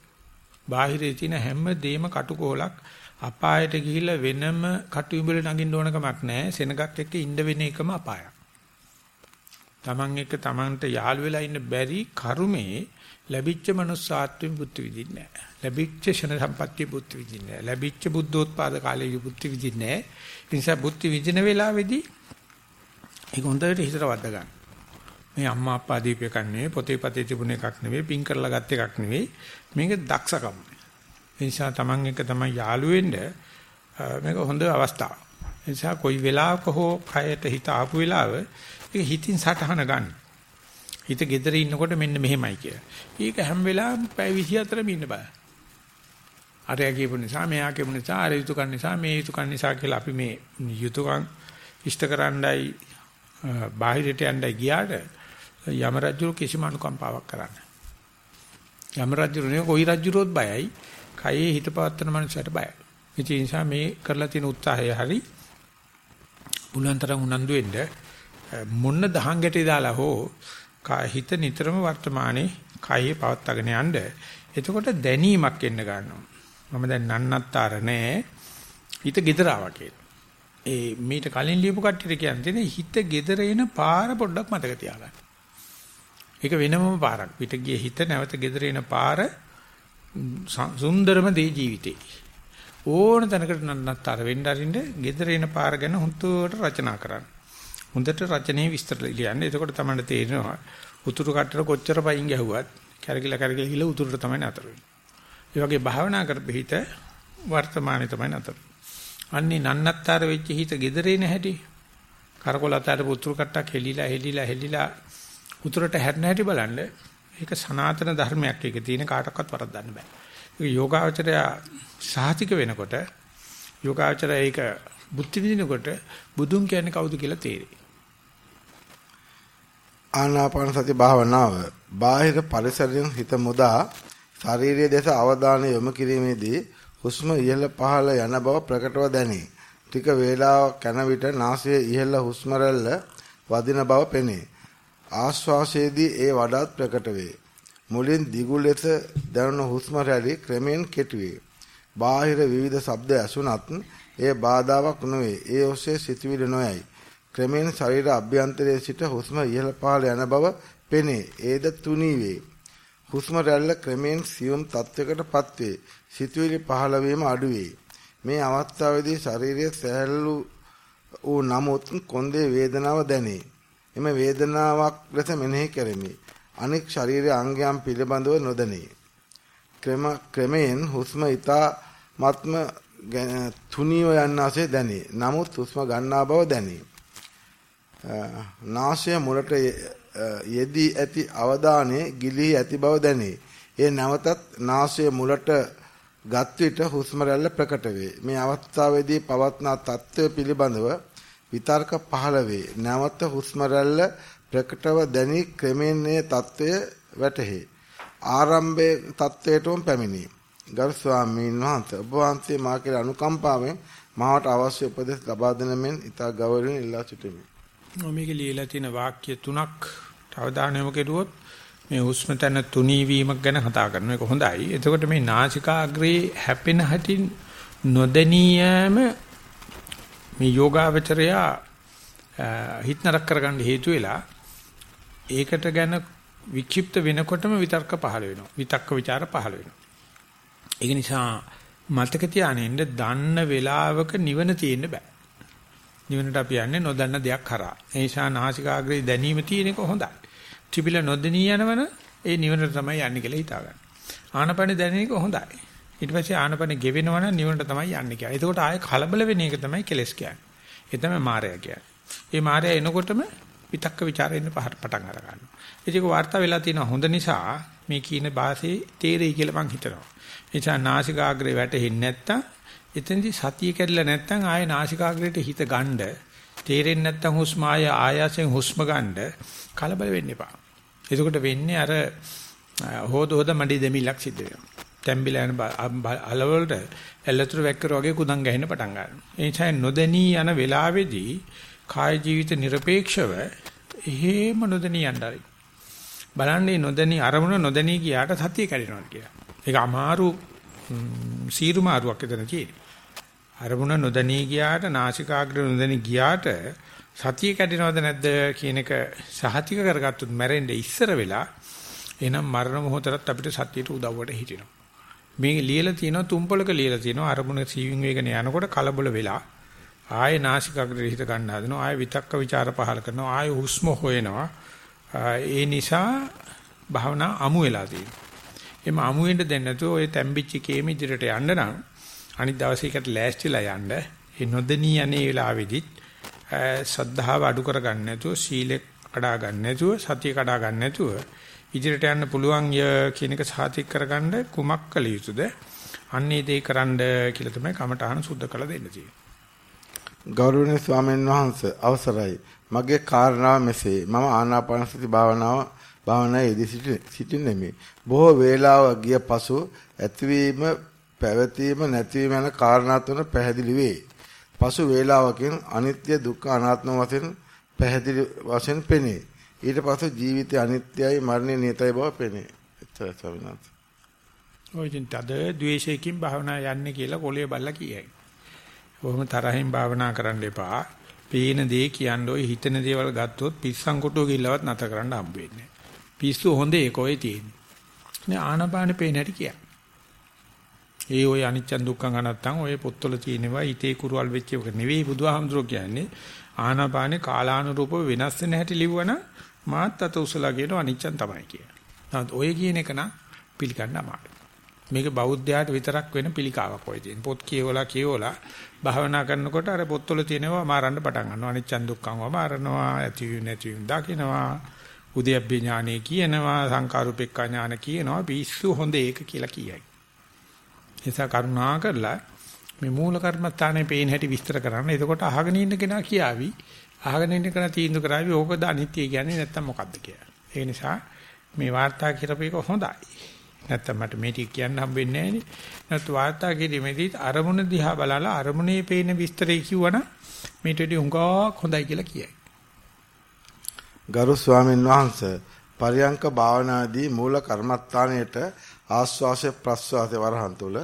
බාහිරේ තියෙන හැම දෙයක්ම කටුකොලක් අපායට ගිහිල්ලා වෙනම කටුඹල නගින්න ඕන කමක් නැහැ. සෙනගක් එක්ක ඉන්න වෙන එකම අපායක්. Taman එක Tamanට යාළු වෙලා ඉන්න බැරි කරුමේ ලැබිච්ච මනුස්සාත්වෙ බුද්ධ විදින්නේ නැහැ. ලැබිච්ච ෂණ සම්පත්තිය බුද්ධ විදින්නේ නැහැ. ලැබිච්ච බුද්ධෝත්පාද කාලයේ බුද්ධ විදින්නේ නැහැ. ඒ නිසා බුද්ධ විදින වෙලාවේදී ඒක හොඳට හිතට වද්ද ගන්න. මේ අම්මා අප්පා දීප එකක් නෙවෙයි පොතේ පතේ තිබුණ එකක් නෙවෙයි පින් කරලා ගත් එකක් නෙවෙයි මේක දක්ෂකම. ඒ නිසා Taman එක තමයි යාළු වෙන්න මේක හොඳ අවස්ථාවක්. ඒ නිසා කොයි වෙලාවක හෝ කයට හිත ආපු වෙලාව ඒක හිතින් සටහන ගන්න. හිත gedere ඉන්නකොට මෙන්න මෙහෙමයි කියලා. ඒක හැම වෙලාවෙම පැය 24ම ඉන්න බෑ. අරයා කියපු නිසා මෙයා කියපු නිසා අර යුතුයකන් නිසා මේ යුතුයකන් නිසා කියලා අපි මේ යුතුයකන් ඉෂ්ට කරන්නයි බාහිරට යන්නයි ගියාට යම රජු කිසිම අනුකම්පාවක් කරන්නේ. යම රජු නේ කොයි රජුරොත් බයයි. කයේ හිත පවත්තන මනුස්සයට බයයි. ඒ නිසා මේ කරලා තියෙන උත්සාහය හරි බුලන්තරම් උනන්දු වෙන්න මොන්න දහං ගැටේ දාලා හෝ හිත නිතරම වර්තමානයේ කයේ පවත්වාගෙන යන්න. එතකොට දැනීමක් එන්න ගන්නවා. මම දැන් නන්නත්තර නෑ. හිත gedara කියලා. ඒ මීට කලින් ලියපු කට්ටියට කියන්නේ හිත gedara එන පාර පොඩ්ඩක් මතක තියාගන්න. ඒක වෙනමම පාරක්. පිට ගියේ හිත නැවත gedara එන පාර සුන්දරම දේ ජීවිතේ. ඕන තැනකට නන්නත්තර වෙන්න අරින්න gedare එන පාර ගැන හුදුට රචනා කරන්න. හොඳට රචනයේ විස්තර ලියන්න. එතකොට තමයි තේරෙනවා උතුරු කටට කොච්චර පයින් ගැහුවත් කැරකිලා කැරකිලා ගිහලා උතුරට තමයි නතර වෙන්නේ. ඒ වගේ භාවනා කරපෙහිත වර්තමානයේ තමයි නතර. අන්නේ නන්නත්තර වෙච්ච හිත gedare නැහැටි. කරකොල අතට උතුරු කට්ටක් හෙලිලා හෙලිලා හෙලිලා උතුරට හැරෙන හැටි බලන්න ඒක සනාතන ධර්මයක් ඒක තියෙන කාටවත් වරද්දන්න බෑ. ඒක යෝගාචරය සාහිතික වෙනකොට යෝගාචරය ඒක බුද්ධ විදිනකොට බුදුන් කියන්නේ කවුද කියලා තේරෙයි. ආනාපාන සති භාවනාව බාහිර පරිසරයෙන් හිත මුදා ශාරීරිය දෙස අවධානය යොමු කිරීමේදී හුස්ම ඉහළ පහළ යන බව ප්‍රකටව දැනේ. ටික වේලාවක් යන විට නාසයේ ඉහළ හුස්ම වදින බව පෙනේ. ආශ්වාසයේදී ඒ වඩාත් ප්‍රකට වේ. මුලින් දිගු ලෙස දැනුණු හුස්ම රැලි ක්‍රමෙන් කෙටි වේ. බාහිර විවිධ ශබ්ද ඇසුණත් එය බාධාවක් නොවේ. ඒ ඔස්සේ සිතුවිලි නොයයි. ක්‍රමෙන් ශරීර අභ්‍යන්තරයේ සිට හුස්ම ඉහළ පහළ යන බව පෙනේ. ඒද තුනී වේ. හුස්ම රැල්ල ක්‍රමෙන් සියුම් තත්වයකටපත් වේ. සිතුවිලි පහළ වීම අඩු වේ. මේ අවස්ථාවේදී ශරීරයේ සැහැල්ලු වූ නමුත් කොන්දේ වේදනාව දැනේ. එම වේදනාවක් ලෙස මෙනෙහි කරමි. අනෙක් ශරීර අංගයන් පිළිබඳව නොදැනේ. ක්‍රම ක්‍රමයෙන් හුස්ම ඊතා මත්ම තුනිය යන ආසේ දැනේ. නමුත් හුස්ම ගන්නා බව දැනේ. නාසය මුලට යෙදී ඇති අවධානය ගිලී ඇති බව දැනේ. ඒ නැවතත් නාසය මුලට ගත් විට හුස්ම රැල්ල ප්‍රකට වේ. මේ අවස්ථාවේදී පවත්නා තත්ත්වය පිළිබඳව විතර්ක 15 නැවත හුස්ම ප්‍රකටව දැනි ක්‍රමෙන්නේ తত্ত্বය වැටහි. ආරම්භයේ తত্ত্বයටම පැමිණි. ගරු ස්වාමීන් වහන්සේ ඔබ වහන්සේ මා කෙරේ අනුකම්පාවෙන් මාවට අවශ්‍ය උපදෙස් ලබා දෙන මෙන් ඉතා ගෞරවයෙන් ඉල්ලා සිටිමි. මේකේ ලියලා තියෙන වාක්‍ය තුනක් අවධානයම කෙරුවොත් මේ හුස්ම තන තුනී වීමක් ගැන කතා කරනවා. ඒක හොඳයි. එතකොට මේ නාසිකාග්‍රේ හැපෙන හැටි නොදැනියම මේ යෝගාවචරයා හිතනරක් කරගන්න හේතු වෙලා ඒකට ගැන වික්ෂිප්ත වෙනකොටම විතර්ක පහළ වෙනවා. විතක්ක ਵਿਚාර පහළ වෙනවා. ඒක නිසා මතක තියාගෙන දන්න වෙලාවක නිවන තියෙන්න බෑ. නිවනට අපි යන්නේ නොදන්න දෙයක් කරා. ඒ නිසා නාසිකාග්‍රේ දැනීම තියෙන එක හොඳයි. ත්‍රිපිල නොදෙනී යනවන ඒ නිවනට තමයි යන්නේ කියලා හිතා ගන්න. ආනපන දැනෙන එක හොඳයි. ඊට පස්සේ ආනපන ගෙවෙනවා නම් නිවනට තමයි යන්නේ කියලා. එතකොට ආය කලබල වෙන එක තමයි කෙලස් කියන්නේ. ඒ තමයි මායя කියන්නේ. මේ මායя එනකොටම විතක්ක ਵਿਚාරය එන්න පටන් අර ගන්නවා. ඒක වාර්තා වෙලා තියෙන හොඳ නිසා මේ කියන භාෂේ තේරෙයි කියලා මං හිතනවා. ඒ නිසා නාසිකාග්‍රේ වැටෙන්නේ නැත්තම් එතෙන්දි සතිය කැඩලා නැත්තම් ආය නාසිකාග්‍රේට හිත ගන්න තේරෙන්නේ නැත්තම් හුස්ම ආය ආයසෙන් හුස්ම ගන්න කලබල වෙන්න එපා. එතකොට වෙන්නේ අර හොද හොද මඩි දෙමිලක් සිද්ධ වෙනවා. තැම්බිලා යන අලවලට ඇල්ලතුරු වැක්කර වගේ කුඳන් ගහින්න පටන් ගන්නවා. ඒ නිසා නොදෙනී යන වෙලාවේදී කාය ජීවිත নিরপেক্ষව එහෙම නොදෙනී යන්නයි. බලන්නේ නොදෙනී අරමුණ නොදෙනී ගියාට සතිය කැඩෙනවා කියලා. ඒක අමාරු සීරු මාරුවක් එතන කියන්නේ. අරමුණ නොදෙනී ගියාට නාසිකාග්‍ර නොදෙනී ගියාට සතිය කැඩෙනවද නැද්ද කියන එක සහතික කරගත්තොත් මැරෙන්න ඉස්සර වෙලා එහෙනම් මරණ මොහොතට අපිට සතියට උදව්වට හිටිනවා. මේ ලියලා තියෙනවා තුම්පලක ලියලා තියෙනවා අරමුණ සීවිං වේගන යනකොට කලබල වෙලා ආයේ නාසිකාග්‍රේ හිත ගන්න හදනවා ආයේ විතක්ක ਵਿਚාර පහල කරනවා ආයේ හුස්ම හොයනවා ඒ නිසා භාවනා අමු වෙලා තියෙනවා. එම අමු වෙන්න දෙන්නේ නැතුව ඔය තැම්බිච්ච කේම ඉදිරියට යන්න නම් අනිත් දවසේ එකට ලෑස්තිලා යන්න ඒ නොදෙනී යන්නේ වෙලාවෙදිත් සද්ධාව අඩු කරගන්න නැතුව සීලෙ කඩා ගන්න නැතුව සතිය කඩා ගන්න නැතුව ඉදිරියට යන්න පුළුවන් ය කියන එක සාතික කරගන්න කුමක් කළ යුතුද? අන්නේ දේ කරන්න කියලා තමයි කමඨාන සුද්ධ කළ දෙන්න තියෙන්නේ. ගෞරවනීය ස්වාමීන් වහන්සේ අවසරයි. මගේ කාරණාව මෙසේ. මම ආනාපාන සති භාවනාව භාවනාවේදී සිටින්නේ. බොහෝ වේලාව ගිය පසු ඇතිවීම පැවතීම නැතිවීම යන කාරණා තුන පැහැදිලි වේ. පසු වේලාවකින් අනිත්‍ය දුක්ඛ අනාත්ම වශයෙන් පැහැදිලි වශයෙන් පෙනේ. ඊට පස්සේ ජීවිතය අනිත්‍යයි මරණය නියතයි බව පෙනේ. එච්චරයි ස්වාමීනාත්. ඔය ඉතින් තද ද්වේෂයකින් භාවනා යන්නේ කියලා කොලේ බල්ලා කියයි. කොහොම තරහින් භාවනා කරන්න එපා. පේන දේ කියන්නේ ඔය හිතන දේවල් ගත්තොත් පිස්සන් කොටුව ගිල්ලවත් නැත කරන්න හම්බ වෙන්නේ. පිස්සු හොඳ ඒකෝයි තියෙන්නේ. නේ ආනපාන පේන හැටි කියන්නේ. ඒ ඔය අනිච්ච දුක්ඛං අනත්තං ඔය පොත්වල තියෙනවා ඊතේ කුරුවල් වෙච්ච එක නෙවෙයි බුදුහාමුදුරුවෝ කියන්නේ ආනාපානේ කාලානුරූපව වෙනස් වෙන හැටි ලිව්වනම් මාත් අත උසලා කියන අනිච්චන් තමයි කියන්නේ. නමුත් ඔය කියන එක නම් පිළිගන්න අමාරුයි. මේක බෞද්ධයාට විතරක් වෙන පිළිකාවක් ඔය තියෙන. පොත් කියවලා කියවලා භාවනා කරනකොට අර පොත්වල තියෙනවා මාරන්න පටන් ගන්නවා. අනිච්චන් දුක්ඛං වමාරනවා, ඇති නැති දකින්නවා. උද්‍යප්ප ඥානෙ කියනවා, සංකාරුපෙක්ඛ ඥාන කියනවා. පිස්සු හොඳ ඒක කියලා කියයි. නිසා කරුණා කරලා මේ මූල කර්මස්ථානේ පේන හැටි විස්තර කරන්න. එතකොට අහගෙන ඉන්න කෙනා කියාවි. අහගෙන ඉන්න කෙනා තීන්දුව කරાવી ඕකද අනිත්‍ය කියන්නේ නැත්තම් මොකද්ද කියලා. ඒ නිසා මේ වාර්තා කරපේක හොඳයි. නැත්තම් මට මේ ටික කියන්න හම්බෙන්නේ නැහැ නේ. නැත්නම් වාර්තා කිරීමේදී අරමුණ දිහා බලලා අරමුණේ පේන විස්තරය කිව්වනම් මේට වඩා හුඟක් හොඳයි කියලා කියයි. ගරු ස්වාමීන් වහන්සේ පරියංක භාවනාදී මූල කර්මස්ථානයේට ආස්වාස ප්‍රස්වාස වරහන් තුල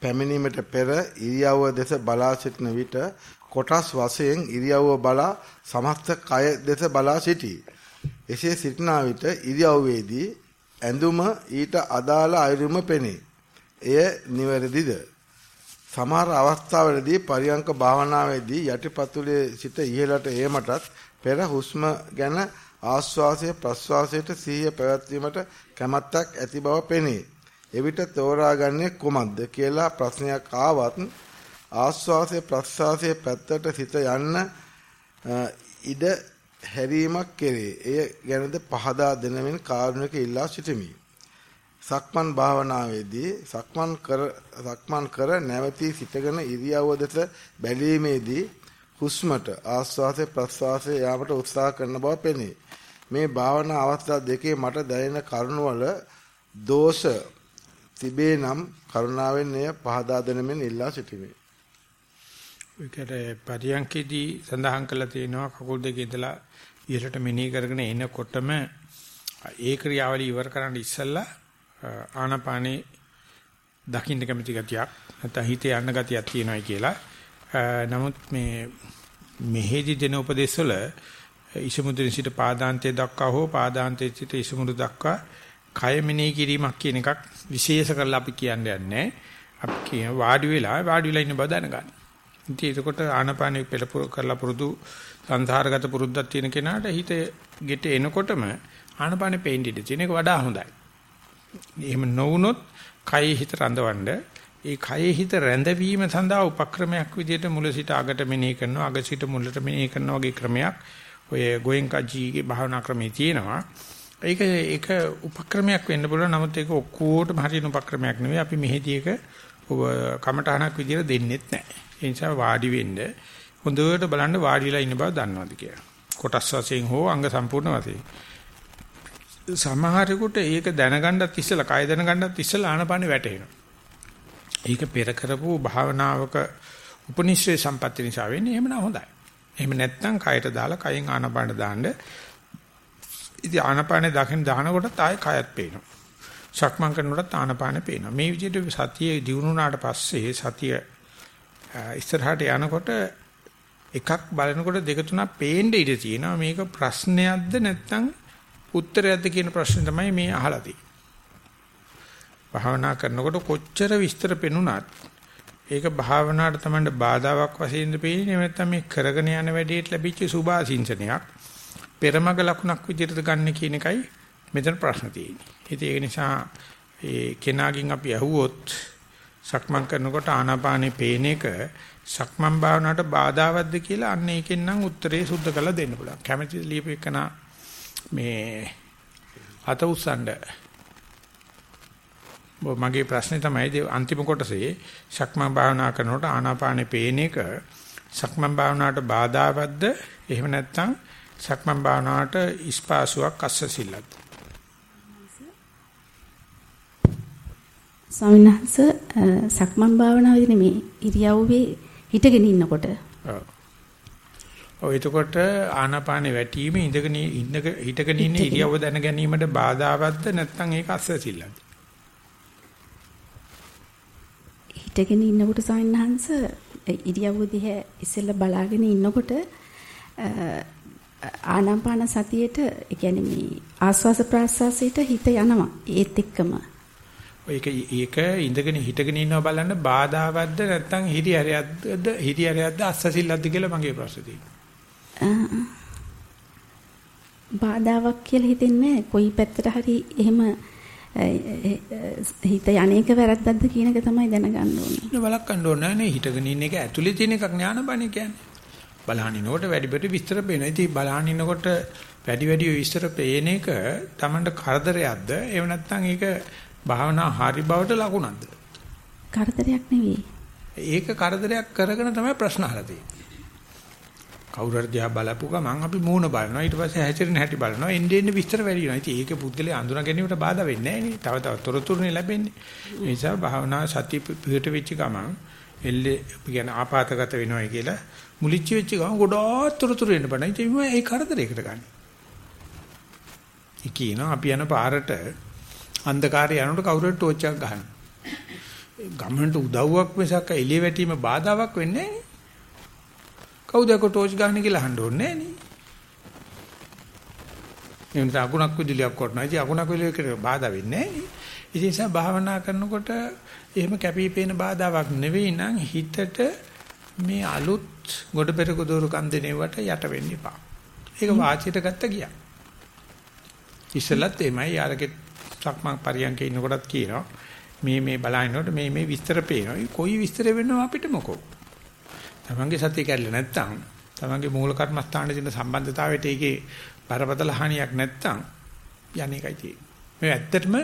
පැමිණීමට පෙර ඉරියව්ව දෙස බලා සිටින විට කොටස් වශයෙන් ඉරියව්ව බලා සමස්ත කය දෙස බලා සිටී. එසේ සිටනා විට ඉරියව්වේදී ඇඳුම ඊට අදාළ අයුරුම පෙනේ. එය නිවැරදිද? සමහර අවස්ථාවලදී පරියංක භාවනාවේදී යටිපතුලේ සිට ඉහළට ඒමටත් පෙර හුස්ම ගැන ආශ්වාසය ප්‍රශ්වාසයට සිහිය පැවැත්වීමට කැමැත්තක් ඇති බව පෙනේ. එවිට තෝරාගන්නේ කුමක්ද කියලා ප්‍රශ්නයක් ආවත් ආශ්වාසය ප්‍රශ්වාසයේ පැත්තට සිත යන්න ඉඩ හැරීමක් කෙරේ. එය ගැනද පහදා දෙනමින් කාරුණික ඉල්ලා සිටිමි. සක්මන් භාවනාවේදී සක්මන් කර සක්මන් කර නැවතී සිටගෙන ඉරියව්ව දෙස බැලීමේදී හුස්මට ආස්වාසය ප්‍රස්වාසය යාමට උත්සාහ කරන බව පෙනේ. මේ භාවනා අවස්ථා දෙකේ මට දැනෙන කරුණවල දෝෂ තිබේ නම් කරුණාවෙන් එය පහදා දෙනමින් ඉල්ලා සිටිමි. ඒකට පරියන්කේදී සඳහන් කරලා තියෙනවා කකුල් දෙක ඉඳලා ඉහළට මෙනෙහි කරගෙන එනකොටම ඒ ක්‍රියාවලිය ඉවර කරන්න ඉස්සෙල්ලා ආනාපානේ දකින්න කැමති ගතියක් නැත්නම් හිතේ යන්න ගතියක් තියෙනවායි කියලා. නමුත් මේ මෙහෙදි දෙන උපදේශවල ඉසමුද්‍රෙන් සිට පාදාන්තයේ දක්වා හෝ පාදාන්තයේ සිට ඉසමුද්‍ර දක්වා කය මෙනෙහි කිරීමක් කියන එකක් විශේෂ කරලා අපි කියන්නේ නැහැ. අපි කියන වාඩි වෙලා වාඩි වෙලා ඉන්න බව දැනගන්න. ඉතින් ඒකට ආනාපානෙ පෙළපුර කරලා පුරුදු සංධාරගත පුරුද්දක් තියෙන කෙනාට හිත ගෙට එනකොටම ආනාපානෙ පේන්න ඉඩ තියෙන එක වඩා හොඳයි. එහෙම නොවුනොත් කයෙ හිත රඳවන්න ඒ කයෙ හිත රැඳවීම සඳහා උපක්‍රමයක් විදිහට මුල සිට අගට මෙනෙහි කරනවා අග සිට මුලට මෙනෙහි කරනවා වගේ ක්‍රමයක් ඔය ගෝයන්කජීගේ භාවනා ක්‍රමයේ තියෙනවා. ඒක ඒක උපක්‍රමයක් වෙන්න පුළුවන්. නමුත් ඒක ඔක්කොටම හරියන උපක්‍රමයක් නෙවෙයි. අපි මෙහෙදී ඒක කමටහනක් විදිහට දෙන්නෙත් නැහැ. ඒ නිසා වාඩි වෙන්න හොඳට බලන්න වාඩිලා ඉන්න බව දන්නවද කියලා කොටස් වශයෙන් හෝ අංග සම්පූර්ණ වශයෙන් සමහරෙකුට ඒක දැනගන්නත් ඉස්සලා කය දැනගන්නත් ඉස්සලා ආනපානෙ වැටෙනවා. ඒක පෙර කරපු භාවනාවක උපනිශ්‍රේ සම්පatti නිසා වෙන්නේ එහෙම නම් හොඳයි. එහෙම නැත්නම් කයට දාලා කයෙන් ආනපාන දාන්න. ඉතින් ආනපානේ දකින්න දානකොටත් ආයෙ කයත් පේනවා. සක්මන් කරනකොටත් ආනපානේ පේනවා. මේ විදිහට සතිය දිනුනාට පස්සේ සතිය ඉස්සරහට යනකොට එකක් බලනකොට දෙක තුනක් පේන්න ඉඩ තියෙනවා. මේක ප්‍රශ්නයක්ද නැත්නම් උත්තරයක්ද කියන ප්‍රශ්නේ තමයි මේ අහලා තියෙන්නේ. භාවනා කරනකොට කොච්චර විස්තර පෙනුනත් ඒක භාවනාවට තමයි බාධාවක් වශයෙන්ද පේන්නේ නැත්නම් මේ කරගෙන යන වැඩේට ලැබිච්ච සුභාසින්චනයක් පෙරමග ලකුණක් විදිහට ගන්න කියන එකයි මෙතන ප්‍රශ්න තියෙන්නේ. ඉතින් ඒක නිසා ඒ කෙනාගෙන් අපි අහුවොත් සක්මන් කරනකොට ආනාපානේ පේන එක සක්මන් භාවනාවට බාධාවත්ද කියලා අන්න ඒකෙන් නම් උත්තරේ සුද්ධ කරලා දෙන්න පුළුවන්. කැමැති ලියපෙකනා මේ අත උස්සන්න මගේ ප්‍රශ්නේ තමයි අන්තිම කොටසේ සක්මන් භාවනා කරනකොට ආනාපානෙ පේන එක සක්මන් භාවනාවට බාධාවත්ද? එහෙම නැත්නම් සක්මන් භාවනාවට ඉස්පාසුවක් අස්සසිල්ලත් ස්වාමීන් වහන්සේ සක්මන් භාවනාවේදී මේ ඉරියව්වේ හිටගෙන ඉන්නකොට. ඔව්. එතකොට ආනාපානේ වැටීම ඉඳගෙන ඉන්න හිටගෙන ඉන්න ඉරියව්ව දැන ගැනීමට බාධාවත්ද නැත්නම් ඒක අස්සසිල්ලද? හිටගෙන ඉන්නකොට සායන්හන්ස ඉරියව්ව දිහා ඉස්සෙල්ලා බලාගෙන ඉන්නකොට ආනාපාන සතියේට ඒ කියන්නේ මේ ආස්වාස ප්‍රාස්වාසයට හිත යනවා. ඒත් එක්කම ඒක ඒක ඉඳගෙන හිටගෙන ඉන්නවා බලන්න බාධාවත්ද නැත්නම් හිරියරයක්ද හිරියරයක්ද අස්සසිල්ලක්ද කියලා මගේ ප්‍රශ්නේ තියෙනවා බාධාවක් කියලා හිතෙන්නේ කොයි පැත්තට හරි එහෙම හිත යන්නේක වැරද්දක්ද කියන එක තමයි දැනගන්න ඕනේ. නේ වලක්වන්න ඕනේ නෑ හිතගෙන ඉන්න එක ඇතුලේ තියෙන එකක් ඥානබණ කියන්නේ. බලහනිනකොට වැඩි වැඩි විස්තර පේනවා. ඉතින් බලහනිනකොට වැඩි වැඩි විස්තර පේන එක Tamanට කරදරයක්ද? එහෙම නැත්නම් ඒක භාවනා හරි බවට ලකුණක්ද? කරදරයක් නෙවෙයි. ඒක කරදරයක් කරගෙන තමයි ප්‍රශ්න අහලා තියෙන්නේ. කවුරු හරි දිහා බලපු ගමන් අපි මූණ බලනවා ඊට පස්සේ හැසිරෙන හැටි බලනවා එන්නේ එන්නේ විස්තර වැඩි වෙනවා. ඉතින් ඒක පුද්ගලයා අඳුන ගැනීමට බාධා වෙන්නේ නැහැ නේ. තව තව තොරතුරුනේ ලැබෙන්නේ. ඒ නිසා භාවනා සති පිට වෙච්ච ගමන් එල්ලේ කියන ආපాతගත වෙනවයි කියලා මුලිච්ච වෙච්ච ගමන් ගොඩාක් තොරතුරු එන්න බෑ. ඉතින් මේ කරදරයකට ගන්න. ඒ කියනවා අපි යන පාරට අන්ධකාරය යනකොට කවුරු හරි ටෝච් එකක් ගහනවා. ගමන්ට උදව්වක් මිසක් එළිය වැටීම බාධාවක් වෙන්නේ නැහැ. කවුද අක ටෝච් ගන්න කියලා අහන්න ඕනේ නෑනේ. එන්න අකුණක් විදුලියක් කරනවා. ඉතින් අකුණක් විදුලියකට බාධා වෙන්නේ නෑනේ. ඒ නිසා භාවනා කරනකොට එහෙම කැපිපේන බාධාවක් නෙවෙයි නම් හිතට මේ අලුත් ගොඩ පෙරක දෝරු කන්දේනේවට යට වෙන්න එපා. ඒක වාචියට ගත්ත ගියා. ඉස්සෙල්ලත් එමයයි යාරකේ සක්මන් පරියන්කේ ඉන්නකොටත් කියනවා මේ මේ බලනකොට මේ මේ විස්තර පේනවා. කොයි විස්තර වෙන්නව අපිට මොකෝ. තමන්ගේ සතිය කැඩලා නැත්තම් තමන්ගේ මූල කර්මස්ථානයේ තියෙන සම්බන්ධතාවයට ඒකේ බරපතල හානියක් නැත්තම් යන්නේ එකයි තියෙන්නේ. මේ ඇත්තටම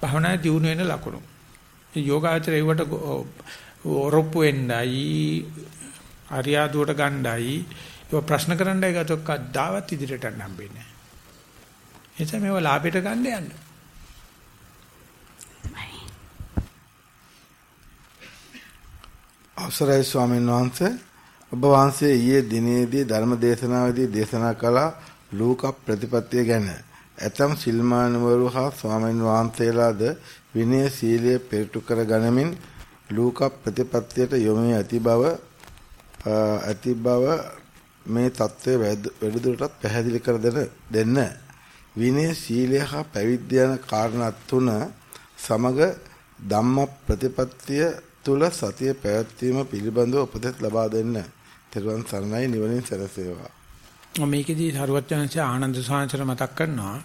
භවනා දියුණු වෙන ලකුණු. යෝගාචරය ඒවට ඔරොප්පු වෙන්නයි අරියාදුවට ගණ්ඩායි ඒක ප්‍රශ්න කරන්නයි ගතොත් කද්දාවත් ඉදිරියට යන්න හම්බෙන්නේ නැහැ. එතැ මේව ලාභයට ගන්න යන්න. අවසරයි ස්වාමීන් වහන්සේ. ඔබ වහන්සේ ඊයේ දිනේදී ධර්ම දේශනාවේදී දේශනා කළ ලෝක ප්‍රතිපත්තිය ගැන ඇතම් සිල්මානවරු හා ස්වාමීන් වහන්සේලාද විනය සීලය පෙරටු කර ගනිමින් ලෝක ප්‍රතිපත්තියට යොමු ඇති බව ඇති බව මේ தත්ත්වය වැඩිදුරටත් පැහැදිලි කර දෙන්න. විනය සීලය හා පැවිද්ද යන කාරණා තුන සමග ධම්ම ප්‍රතිපත්තිය තුල සතිය පැවැත්වීම පිළිබඳව උපදෙස් ලබා දෙන්න. තෙරුවන් සරණයි නිවනින් සැනසේවා. මේකෙදී සරුවචනංශ ආනන්ද සාංශර මතක් කරනවා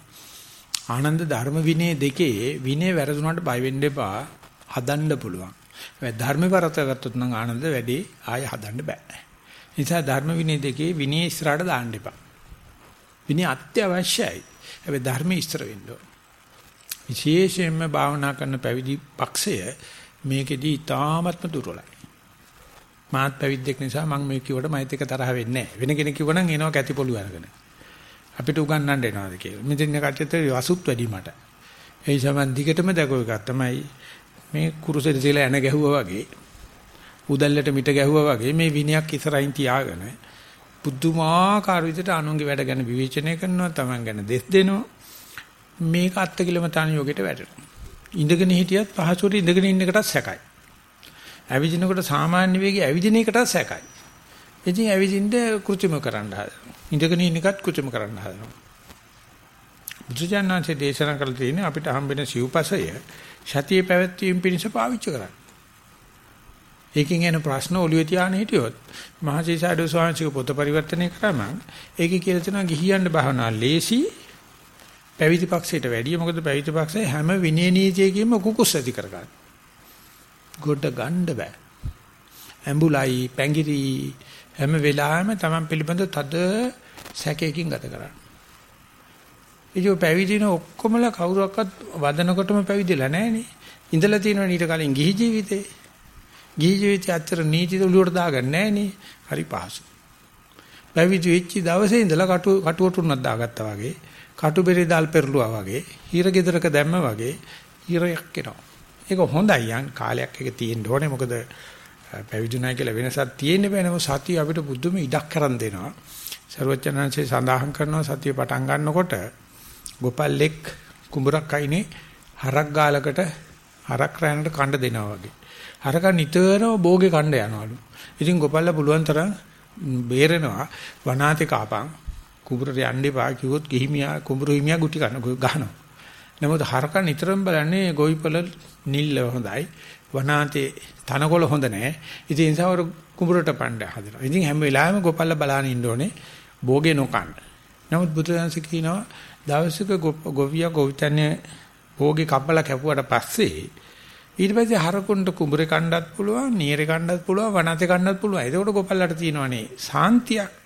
ආනන්ද ධර්ම විනය දෙකේ විනය වැරදුනට බය වෙන්න එපා හදන්න පුළුවන්. ඒ ධර්ම වරත ගත්තොත් නම් ආනන්ද වැඩි ආය හදන්න බෑ. නිසා ධර්ම විනය දෙකේ විනය ඉස්සරහට දාන්න එපා. විනය අත්‍යවශ්‍යයි. හැබැයි ධර්ම ඉස්සර වෙන්න ඕන. විශේෂයෙන්ම භාවනා කරන පැවිදි පක්ෂය මේකෙදී ඊටාත්ම දුර්වලයි. මාත් පැවිද්දෙක් නිසා මම මේ කිව්වට මයිත් එක තරහ වෙන්නේ නැහැ. වෙන කෙනෙක් කිව්වනම් එනවා කැටි පොළු අරගෙන. අපිට උගන්වන්න එනවාද කියලා. මෙතන කට්ටියට වසුත් වැඩි මට. ඒ සමන් දිගටම දකෝ එකක් තමයි මේ කුරුසෙට තියලා එන ගැහුවා වගේ උදැල්ලට මිට ගැහුවා වගේ මේ විනයක් ඉස්සරහින් තියාගෙන පුදුමාකාර විදිහට අනුන්ගේ වැඩ ගැන විවේචනය කරනවා Taman ගැන දෙස් දෙනවා මේක අත්කිලම තන යෝගයට වැටෙනවා ඉඳගෙන හිටියත් පහසුවට ඉඳගෙන ඉන්න එකටත් සැකයි. ඇවිදිනකොට සාමාන්‍ය වේගයේ ඇවිදින එකටත් සැකයි. ඉතින් ඇවිදින්න කෘත්‍රිම කරන්න හදනවා. ඉඳගෙන ඉන්න එකත් කෘත්‍රිම කරන්න හදනවා. බුදුජානනාංශයේ දේශනා කරලා තියෙන්නේ අපිට හම්බෙන සිව්පසය සතියේ පැවැත්වීම පිණිස පාවිච්චි කරන්න. ඒකෙන් එන ප්‍රශ්න ඔළුවේ තියාගෙන හිටියොත් මහසීසාඩෝ ස්වාමීන් පොත පරිවර්තනය කරාම ඒකේ කියලා තියෙනවා ගිහියන්න භාවනා ලේසි පැවිදි පක්ෂයට වැඩිය මොකද පැවිදි පක්ෂය හැම විනය නීතියකින්ම කුකුස් ඇති කරගන්න. ගොඩ ගන්න බෑ. ඇඹුලයි පැංගිරි හැම වෙලාවෙම Taman පිළිබඳ තද සැකයකින් ගත කරන්න. ඒ පැවිදින ඔක්කොමලා කවුරක්වත් වදනකොටම පැවිදිලා නැහනේ. ඉඳලා තියෙනවනේ ඊට කලින් ගිහි ජීවිතේ. ගිහි ජීවිතය අතර නීති උළුවට දාගන්නේ නැහනේ. හරි පහසු. පැවිදි වෙච්ච දවසේ ඉඳලා කටු කටුවටුන්නක් දාගත්තා වගේ, කටු බෙරේ දාල් පෙරළුවා වගේ, හීර ගෙදරක දැම්ම වගේ හීරයක් එනවා. ඒක හොඳයි යන් කාලයක් එක තියෙන්න ඕනේ. මොකද පැවිදුණා කියලා වෙනසක් තියෙන්න බෑ නම සතිය අපිට බුදුම ඉඩක් කරන් දෙනවා. ਸਰවචනංශේ සඳහන් කරනවා සතිය පටන් ගන්නකොට ගොපල්ලෙක් කුඹරක් අයිනේ හරක් ගාලකට හරක් රැනට කණ්ඩ දෙනවා වගේ. හරක නිතරම භෝගේ කණ්ඩ යනවලු. ඉතින් ගොපල්ලා පුළුවන් තරම් බේරෙනවා වනාතේ කාපන් කුඹරට යන්න එපා කිව්වොත් ගිහිමියා කුඹුරු හිමියා ගුටි කන ගහනවා. නමුත් හරක නිතරම බලන්නේ ගොවිපළ නිල්ල හොඳයි. වනාතේ තනකොළ හොඳ නැහැ. ඉතින් ඒ නිසා කුඹරට පණ්ඩ හදනවා. ඉතින් හැම වෙලාවෙම ගොපල්ලා බලන ඉන්න ඕනේ භෝගේ නොකන්න. නමුත් බුදුරජාණන් කියනවා දවසක ගොවියා ගොවිතැනේ භෝගේ කපලා කැපුවට පස්සේ ඊට පස්සේ හරකුන්ට කුඹුරේ කණ්ඩත් පුළුවන්, නීරේ කණ්ඩත් පුළුවන්, වනාතේ කණ්ඩත් පුළුවන්. එතකොට ගොපල්ලට තියෙනවනේ සාන්තියක්.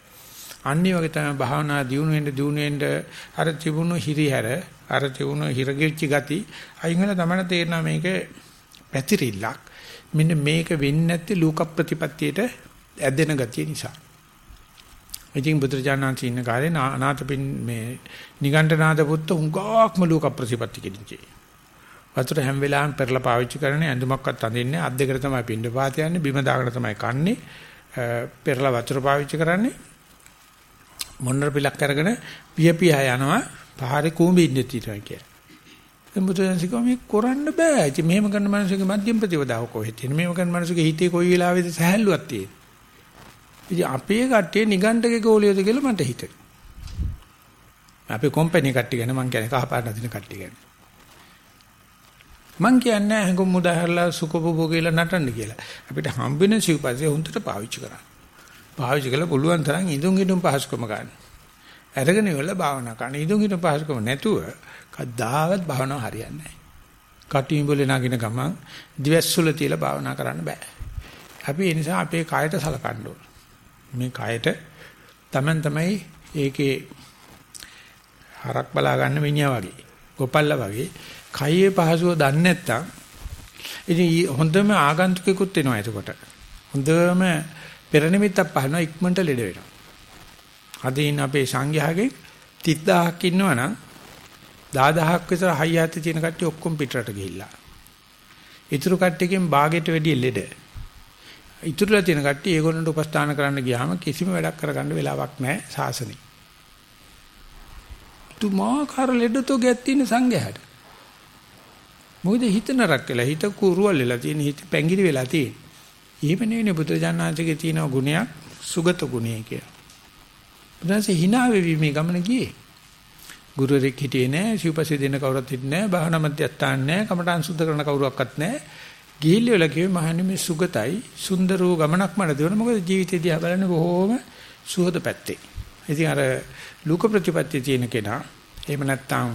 අනිත් වගේ තමයි භාවනා දියුණු වෙන්න දියුණු වෙන්න අර තිබුණු හිරිහැර, අර තිබුණු හිරගිච්ච ගති අයින් වෙලා තමයි තේරෙනවා මේක පැතිරිල්ලක්. මෙන්න මේක වෙන්නේ නැත්තේ ලෝක ප්‍රතිපත්තියට ඇදෙන ගතිය නිසා. ඉතින් බුදුරජාණන් ඉන්න කාලේ අනාථපින් මේ නිගණ්ඨනාථ පුත්ත උංගාක්ම ලෝක ප්‍රතිපත්ති කෙනිච්චේ. වතුර හැම වෙලාවෙම පෙරලා පාවිච්චි කරන්නේ ඇඳුමක්වත් අඳින්නේ අත් දෙකට තමයි පින්න පාත යන්නේ බිම දාගෙන තමයි කන්නේ පෙරලා වතුර පාවිච්චි කරන්නේ මොන්නර පිලක් අරගෙන පිය පියා යනවා පහරේ කූඹි ඉන්නේ තියනවා කියලා. දැන් බුදුන් සිකෝ මේ කරන්න බෑ. ඉතින් මෙහෙම කරන මිනිස්සුගේ මධ්‍යම ප්‍රතිපදාව කොහෙද තියෙන්නේ? මෙහෙම කරන මිනිස්සුගේ හිතේ කොයි වෙලාවෙද සහැල්ලුවක් තියෙන්නේ? ඉතින් අපේ කට්ටිය නිගණ්ඨගේ ගෝලියෝද කියලා මට හිතෙනවා. අපේ කම්පැනි කට්ටිය ගැන මම කියන්නේ කහපාට අදින කට්ටිය ගැන. මං කියන්නේ හැඟුම් මුදාහැරලා සුඛභෝග කියලා නටන්න කියලා. අපිට හම්බෙන සිව්පස්සේ හුන්දට පාවිච්චි කරන්න. පාවිච්චි කළා පුළුවන් තරම් ඉදුම් ඉදුම් පහසුකම ගන්න. අරගෙන ඉවරලා භාවනා කරන. ඉදුම් හිටු පහසුකම නැතුව කද්දාවත් භාවනාව හරියන්නේ නැහැ. කටිඹුලේ නගින ගමන් දිවැස්සුල තියලා භාවනා කරන්න බෑ. අපි ඒ නිසා අපේ කායට සලකන්න ඕන. මේ කායට Taman තමයි ඒකේ හරක් බලා ගන්න මිනිහා වගේ. ගොපල්ලා වගේ කයේ පහසුව දන්නේ නැත්තම් ඉතින් හොඳම ආගන්තුකෙකුත් වෙනවා එතකොට. හොඳම පෙර නිමිත්තක් පහනවා ඉක්මනට ලෙඩ වෙනවා. අද ඉන්න අපේ සංඝයාගේ 30000ක් ඉන්නවනම් 10000ක් විතර හයියත් තියෙන කට්ටිය ඔක්කොම පිටරට ගිහිල්ලා. ඊතුරු කට්ටියකින් භාගයට වැඩිය ලෙඩ. ඊතුරුලා තියෙන කට්ටිය ඒගොල්ලන්ට උපස්ථාන කරන්න ගියාම කිසිම වැඩක් කරගන්න වෙලාවක් නැහැ සාසනෙ. තුමාකාර ලෙඩතෝ ගැත් තියෙන සංඝයාට. මොකද හිත නරක වෙලා හිත කුරුවල් වෙලා තියෙන හිත පැංගිරි වෙලා තියෙන. එහෙම නෙවෙයි බුදුජානනාථගේ තියෙන ගුණයක් සුගත ගුණය කියලා. බුදුන්සේ hina වෙවි මේ ගමන ගියේ. ගුරුවරෙක් හිටියේ නැහැ, සිව්පස්සේ දෙන්න කවුරුත් හිටියේ නැහැ, භාවනා මධ්‍යස්ථාන නැහැ, කමඨාන් සුද්ධ කරන කවුරක්වත් නැහැ. ගිහිල්ල වෙලා කිව්වේ මහන්නේ මේ සුගතයි, සුන්දර වූ ගමනක් මට දෙවන මොකද ජීවිතේ දිහා බලන්නේ බොහොම සුහද පැත්තේ. ඉතින් අර ලෝක ප්‍රතිපත්තිය තියෙන කෙනා එහෙම නැත්නම්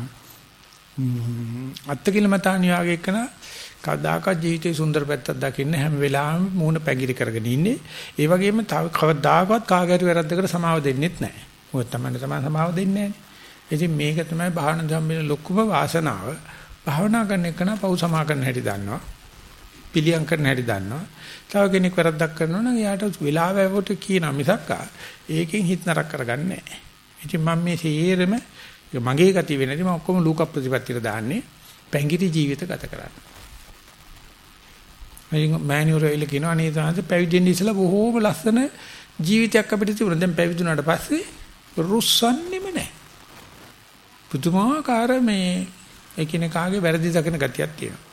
අත්කිලමතාන් යාගේ එකන කවදාකවත් ජීවිතේ සුන්දර පැත්තක් දකින්න හැම වෙලාවෙම මූණ පැගිරි කරගෙන ඉන්නේ. ඒ වගේම තව කවදාකවත් කාගෑරි වැරද්දකට සමාව දෙන්නෙත් නැහැ. මොකද තමයි තමයි සමාව දෙන්නේ නැහැ. ඉතින් මේක තමයි භාවනා ධම්මේ ලොකුම වාසනාව. භාවනා කරන එක නා පව් සමා කරන හැටි දන්නවා. පිළියම් කරන හැටි දන්නවා. තව කෙනෙක් වැරද්දක් කරනවා නම් එයාට වෙලාව ඇවොට කියන මිසක් ඒකෙන් හිත නරක කරගන්නේ නැහැ. ඉතින් මම මේ සේරම මගේ ගතිය වෙනදී මම ඔක්කොම ලූක ප්‍රතිපත්තියට දාන්නේ පැංගිරි ජීවිත ගත කරන්නේ. මම මෑනියුරෙල් කියනවා අනේ තාන්ත පැවිදෙන්න ඉස්සලා බොහෝම ලස්සන ජීවිතයක් අපිට තිබුණා. දැන් පැවිදුණාට පස්සේ රුස්සන්නේම නැහැ. පුදුමාකාර මේ එකිනෙකාගේ වැරදි දකින ගතියක් තියෙනවා.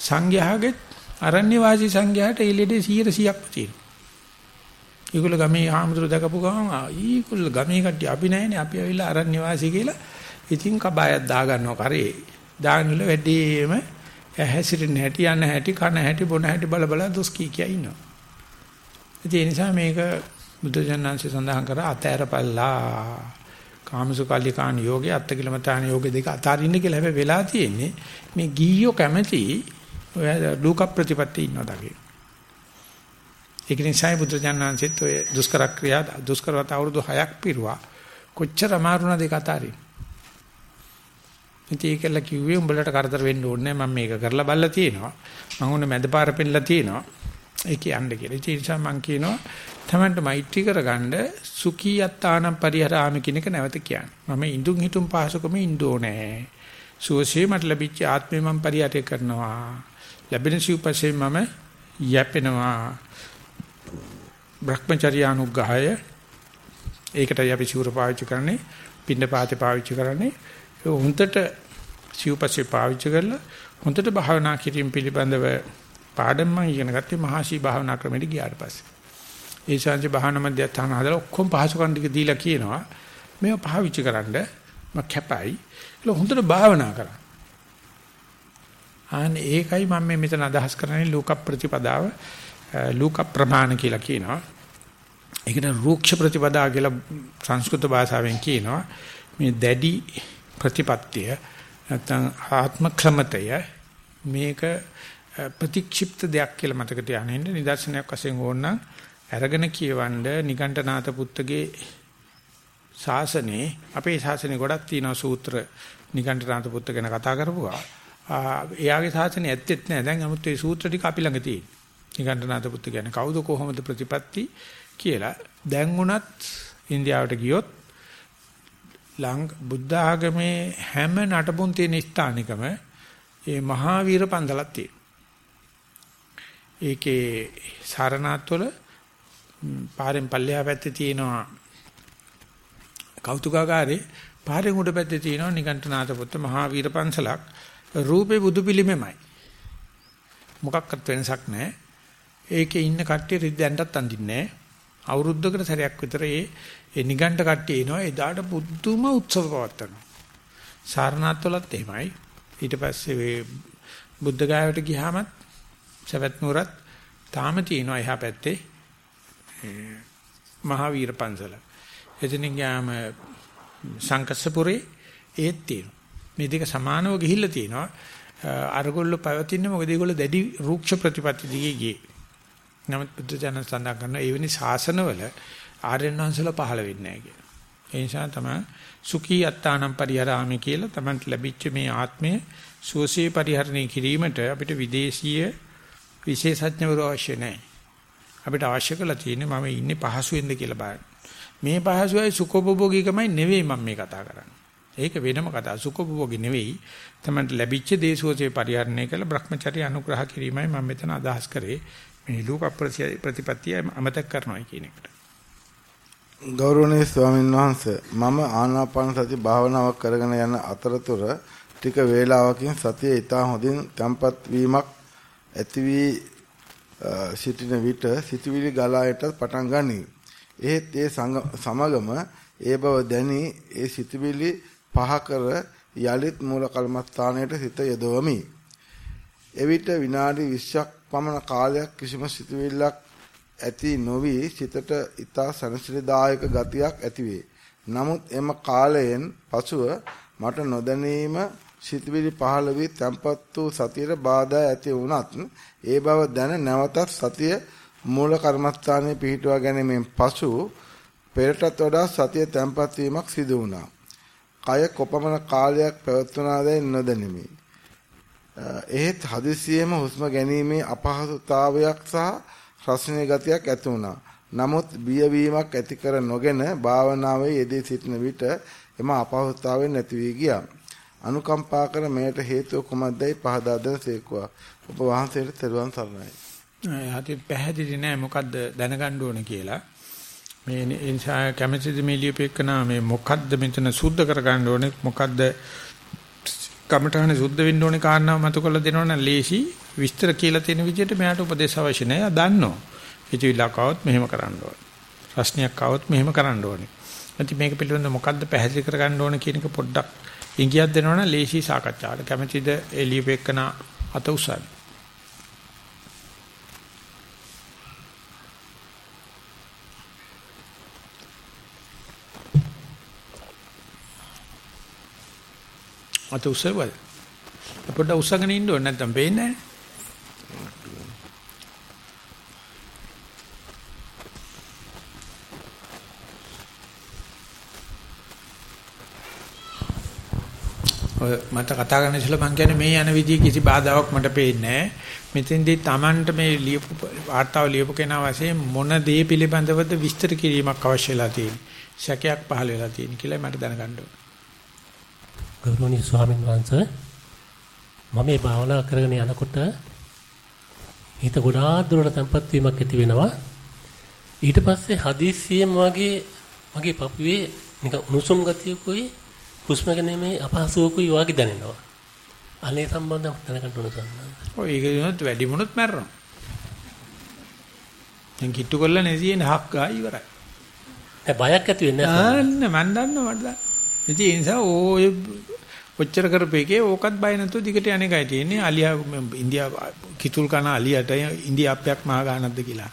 සංඝයාගේ අරණ්‍ය වාසී සංඝයාට එළියේදී 100%ක්ම තියෙනවා. ඒගොල්ල ගමේ ආමතුරු දැකපු ගමන් ඊගොල්ල ගමේ කට්ටිය අපි නැහැනේ අපි ඇවිල්ලා අරණ්‍ය වාසී කියලා ඉතින් කබායක් දා ගන්නවා කරේ. දාගන්නල වැඩිම හැසිරෙන හැටි යන හැටි කන හැටි බොන හැටි බල බල දොස් කී කිය ඉන්නවා. ඒ නිසා මේක බුදුජානන්සේ සඳහන් කර අතෑරපල්ලා කාමසුකල්ලිකාන යෝගේ අත්තකිලමතාන යෝගේ දෙක අතාරින්න කියලා හැබැයි වෙලා තියෙන්නේ මේ ගීයෝ කැමැති ඔය ලෝක ප්‍රතිපත්ති ඉන්නවා දගේ. ඒක නිසා බුදුජානන්සෙත් ඔය දුෂ්කර ක්‍රියා දුෂ්කරවත අවුරුදු 6ක් පිරුවා කොච්චර අමාරුණද ඒක අතාරින්න. ඉතින් ඒකල කිව්වේ උඹලට කරදර වෙන්න ඕනේ මම මේක කරලා බලලා තියෙනවා. මම උන මැදපාර පෙන්නලා තියෙනවා. ඒක යන්න කියලා. ඒ නිසා මම කියනවා තමන්ට මෛත්‍රී කරගන්න සුඛී යත්තානම් පරිහරාම කියන එක නැවත කියන්නේ. මම ඉඳුන් හිටුම් පහසුකම ඉන්න ඕනේ. සුවසේ මට ලැබිච්ච ආත්මය මම පරිහරණය කරනවා. ලැබෙන සිව්පසේ මම යැපෙනවා. භ්‍රමචර්ය අනුග්‍රහය ඒකටයි අපි සිවුර පාවිච්චි කරන්නේ පින්න පාතේ පාවිච්චි කරන්නේ හොඳට සිව්පස්සේ පාවිච්චි කරලා හොඳට භාවනා කිරීම පිළිබඳව පාඩම් මම ඉගෙන ගත්තේ මහසි භාවනා ක්‍රමෙට ගියාට පස්සේ. ඒ ශාන්ති භාවනා මධ්‍යස්ථාන හදලා ඔක්කොම පහසුකම් ටික දීලා කියනවා මේව පාවිච්චි කරන්න මම කැපයි. ඒක හොඳට භාවනා කරා. අනේ ඒකයි මම මේ මෙතන අදහස් කරන්නේ ලෝක ප්‍රතිපදාව ලෝක ප්‍රමාණ කියලා කියනවා. ඒකට රූක්ෂ ප්‍රතිපදා කියලා සංස්කෘත භාෂාවෙන් කියනවා. මේ දැඩි ප්‍රතිපත්තිය නැත්නම් ආත්ම ක්‍රමතය මේක ප්‍රතික්ෂිප්ත දෙයක් කියලා මතක තියාගෙන ඉන්න නිදර්ශනයක් වශයෙන් ඕනනම් අරගෙන කියවන්න නිකණ්ඨනාත පුත්තගේ ශාසනේ අපේ ශාසනේ ගොඩක් තියෙනවා සූත්‍ර නිකණ්ඨනාත පුත්ත ගැන කතා කරපුවා. එයාගේ ශාසනේ ඇත්තෙත් නෑ. දැන් 아무ත් ඒ සූත්‍ර ටික අපි ළඟ තියෙනවා. නිකණ්ඨනාත පුත්ත කියන්නේ කවුද කොහොමද ප්‍රතිපatti කියලා. දැන් උනත් ඉන්දියාවට ගියොත් ලංක බුද්ධ ආගමේ හැම නටබුන් තියෙන ස්ථානිකම ඒ මහාවීර පන්දලක් තියෙනවා. ඒකේ සාරනාත්වල පාරෙන් පල්ලෙහා පැත්තේ තියෙනවා කෞතුකාගාරේ පාරෙන් උඩ පැත්තේ තියෙනවා නිකණ්ඨනාත පුත්ත මහාවීර පන්සලක් රූපේ බුදු පිළිමෙමයි. මොකක්වත් වෙනසක් නැහැ. ඒකේ ඉන්න කට්ටිය රිද්දෙන්ටත් අඳින්නේ නැහැ. අවුරුද්දකට සැරයක් විතර ඒ ඒ නිගණ්ඨ කට්ටිය එනවා එදාට පුදුම උත්සව පවත්වනවා. සාරනාත්වලත් එහෙමයි. ඊට පස්සේ මේ බුද්ධ ගායවට ගියාමත් සවැත් නුවරත් තාම තියෙනවා එහා පැත්තේ මහාවීර පන්සල. එතනින් ගියාම සංකස්සපුරේ ඒත් තියෙනවා. මේ දෙක සමානව ගිහිල්ලා තියෙනවා. අරගොල්ලෝ පැවතින්නේ මොකද ඒගොල්ලෝ දැඩි රූක්ෂ ප්‍රතිපත්ති දිගේ ගියේ. නමුත් බුද්ධ ජනක සඳහන් කරන ඒ වෙනි ශාසනවල ආර්යයන් වහන්සේලා පහළ වෙන්නේ නැහැ කියලා. ඒ නිසා තමයි සුඛී අත්තානම් පරිහරාමි කියලා තමයි ලැබිච්ච මේ ආත්මය සුවසේ පරිහරණය කිරීමට අපිට විදේශීය විශේෂඥවරු අවශ්‍ය නැහැ. අපිට අවශ්‍ය කරලා තියෙන්නේ මම ඉන්නේ පහසුවෙන්ද කියලා බලන්න. මේ පහසුවයි සුඛෝපභෝගීකමයි නෙවෙයි මම මේ කතා කරන්නේ. ඒක වෙනම කතා. සුඛෝපභෝගී නෙවෙයි. තමයි ලැබිච්ච දේශෝසේ පරිහරණය කළ Brahmacharya අනුග්‍රහ කිරීමයි මම මෙතන අදහස් කරේ. මේ ලෝක ප්‍රතිපත්තිය අමතක කරනවා කියන එකට. ගෞරවනීය ස්වාමීන් වහන්සේ මම ආනාපාන සති භාවනාවක් කරගෙන යන අතරතුර ටික වේලාවකින් සතිය ඊටා හොඳින් තැම්පත් වීමක් ඇති වී සිටින විට සිතුවිලි ගලායට පටන් ගනී. එහෙත් ඒ සමගම ඒ බව දැනි ඒ සිතුවිලි පහ කර යලිත් මූල කර්මස්ථානයට සිත යොදවමි. එවිට විනාඩි 20ක් පමණ කාලයක් කිසිම සිතුවිල්ලක් ඇති නොවි සිතට ඊතා සනසිරදායක ගතියක් ඇතිවේ. නමුත් එම කාලයෙන් පසුව මට නොදැනීම සිතුවිලි පහළ වී තැම්පත් වූ සතියට බාධා ඇති වුණත් ඒ බව දැන නැවතත් සතිය මූල කර්මස්ථානයේ පිහිටුවා ගැනීමෙන් පසු පෙරටත් වඩා සතිය තැම්පත් වීමක් සිදු වුණා. කය කොපමණ කාලයක් පැවතුනාදැයි නොදැනිමි. එහෙත් හදිසියෙම හුස්ම ගැනීමේ අපහසුතාවයක් සහ රසණීය ගතියක් ඇති වුණා. නමුත් බියවීමක් ඇති කර නොගෙන භාවනාවේ යෙදී සිටින විට එම අපහසුතාවය නැති වී ගියා. අනුකම්පා කර මෙයට හේතුව කුමක්දයි පහදා දෙන සේකුවා. ඔබ වහන්සේට තෙරුවන් සරණයි. හරි පැහැදිලි නෑ මොකද්ද දැනගන්න ඕන කියලා. මේ නිසා කැමැතිද මේ ලියපෙකන මේ මොකද්ද මෙතන සුද්ධ කරගන්න ඕනේ මොකද්ද කමඨහන සුද්ධ වෙන්න ඕනේ කාරණාව මතු කරලා දෙනවනම් ලේසි විස්තර කියලා තියෙන විදිහට මෙයාට උපදේශ අවශ්‍ය නැහැ. දන්නවා. හිතවිල්ලක් આવොත් මෙහෙම කරන්න ඕනේ. ප්‍රශ්නයක් આવොත් මෙහෙම කරන්න ඕනේ. නැති මේක පිළිබඳව මොකද්ද පැහැදිලි කරගන්න ඕනේ කියන එක පොඩ්ඩක් ඉඟියක් දෙනවනම් ලේසි සාකච්ඡාවට කැමැතිද එළියපෙකන අත උසන්නේ. අත උස්සවල. පොඩ්ඩ උස්සගෙන ඉන්න ඕනේ නැත්නම් පේන්නේ නැහැ. ඔය මට කතා කරන්න ඉස්සෙල්ලා මං කියන්නේ මේ යන විදිහ කිසි බාධාවක් මට පේන්නේ නැහැ. මෙතෙන්දී Tamanට මේ ලියපු වාර්තාව ලියපු කෙනා වශයෙන් මොන දේ පිළිබඳවද විස්තර කිරීමක් අවශ්‍ය වෙලා තියෙන්නේ. සැකයක් පහළ වෙලා තියෙන කියලා මට දැනගන්න ඕනේ. ගෞරවනීය ස්වාමීන් වහන්සේ මම මේ භාවනා කරගෙන යනකොට හිත ගොඩාක් දුරට තැම්පත් වීමක් ඇති වෙනවා. ඊට පස්සේ හදිස්සියෙන් වගේ මගේ පපුවේ නිකන් උණුසුම් ගතියකුයි හුස්ම ගැනීමේ අපහසුවකුයි වගේ දැනෙනවා. අනේ සම්බන්ධව දැනගන්න ඕන සම්බන්ධ. ඔය ඒක දිනුත් වැඩි මොනොත් මැරෙනවා. දැන් කිට්ටු කරලා නැසියෙන් හක් ගා ඉවරයි. බයක් ඇති වෙන්නේ නැහැ. අන්න මන් දන්නවා මට දන්නවා. ඉතින් ඒ නිසා ඔය ඔච්චර කරපේකේ ඕකත් බය නැතුව දිගට යන එකයි තියෙන්නේ. අලියා ඉන්දියා කිතුල් කන අලියට ඉන්දියාප්පයක් මහා ගානක්ද කියලා.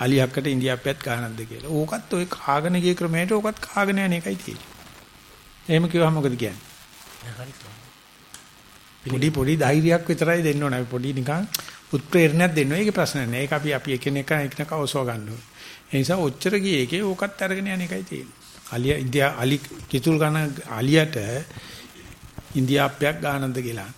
අලියක්කට ඉන්දියාප්පයක් ගානක්ද කියලා. ඕකත් ඔය කාගෙන ගිය ක්‍රමයට ඕකත් කාගෙන යන එකයි තියෙන්නේ. එහෙම කිව්වම මොකද කියන්නේ? පොඩි පොඩි ධෛර්යයක් විතරයි දෙන්න ඕනේ. පොඩි නිකන් උත්ප්‍රේරණයක් දෙන්න. ඒකේ ප්‍රශ්න නැහැ. ඒක අපි අපි එකිනෙක එකිනෙක ඔසව ගන්න ඕනේ. ඒ නිසා ඔච්චර ගියේ ඒකේ ඕකත් අරගෙන යන එකයි තියෙන්නේ. අලිය ඉන්දියා අලි කිතුල් ගන්න අලියට ඉන්දියාප්පයක් ගානන්ද කියලා.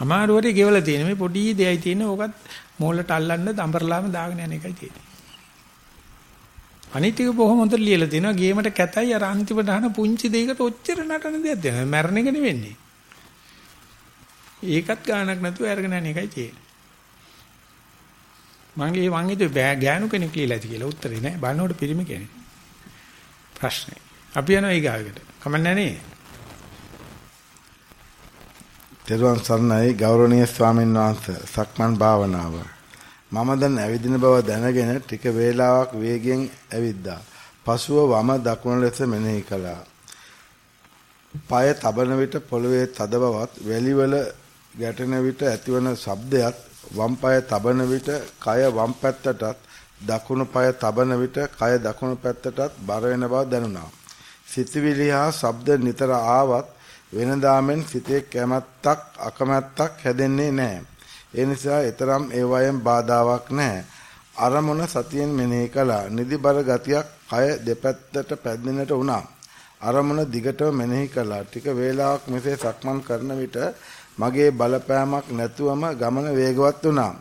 අමාරුවට ගෙවලා තියෙන මේ පොඩි දෙයයි තියෙන ඕකත් මෝලට අල්ලන්න දඹරලාම දාගෙන යන එකයි තියෙන්නේ. අනිත් එක බොහොම හොඳට ලියලා තිනවා ගේමට කැතයි අර අන්තිමට අහන පුංචි දෙයකට ඔච්චර නටන දෙයක් දෙනවා. මැරණ එක නෙවෙන්නේ. ඒකත් ගානක් නැතුව අරගෙන යන එකයි තියෙන්නේ. මගේ මං හිතුවේ ගෑනු කෙනෙක් ලියලා ඇති කියලා උත්තරේ නෑ. බලනකොට පිරිමි කෙනෙක්. ප්‍රශ්නේ. අපි යනවා ඊගාවකට. කමන්නේ නේ. තෙරුවන් සරණයි ගෞරවනීය ස්වාමීන් වහන්සේ සක්මන් භාවනාව මම දැන් ඇවිදින බව දැනගෙන ටික වේලාවක් වේගෙන් ඇවිද්දා. පසුව වම දකුණ ලෙස මෙනෙහි කළා. পায় තබන විට පොළවේ තද බවත් වැලිවල ගැටෙන විට ඇතිවන ශබ්දයත් වම් පාය තබන විට කය වම් පැත්තටත් දකුණු පාය තබන විට කය දකුණු පැත්තටත් බර වෙන බව දැනුණා. සිතවිලි හා ශබ්ද නිතර ආවත් වෙනදාමෙන් සිතේ කැමැත්තක් අකමැත්තක් හැදෙන්නේ නැහැ. ඒ නිසා ඊතරම් ඒ වයම් බාධාවක් නැහැ. අරමුණ සතියෙන් මෙනෙහි කළා. නිදිබර ගතියක් කය දෙපැත්තට පැද්දෙන්නට වුණා. අරමුණ දිගටම මෙනෙහි කළා. ටික වේලාවක් මෙසේ සක්මන් කරන විට මගේ බලපෑමක් නැතුවම ගමන වේගවත් වුණා.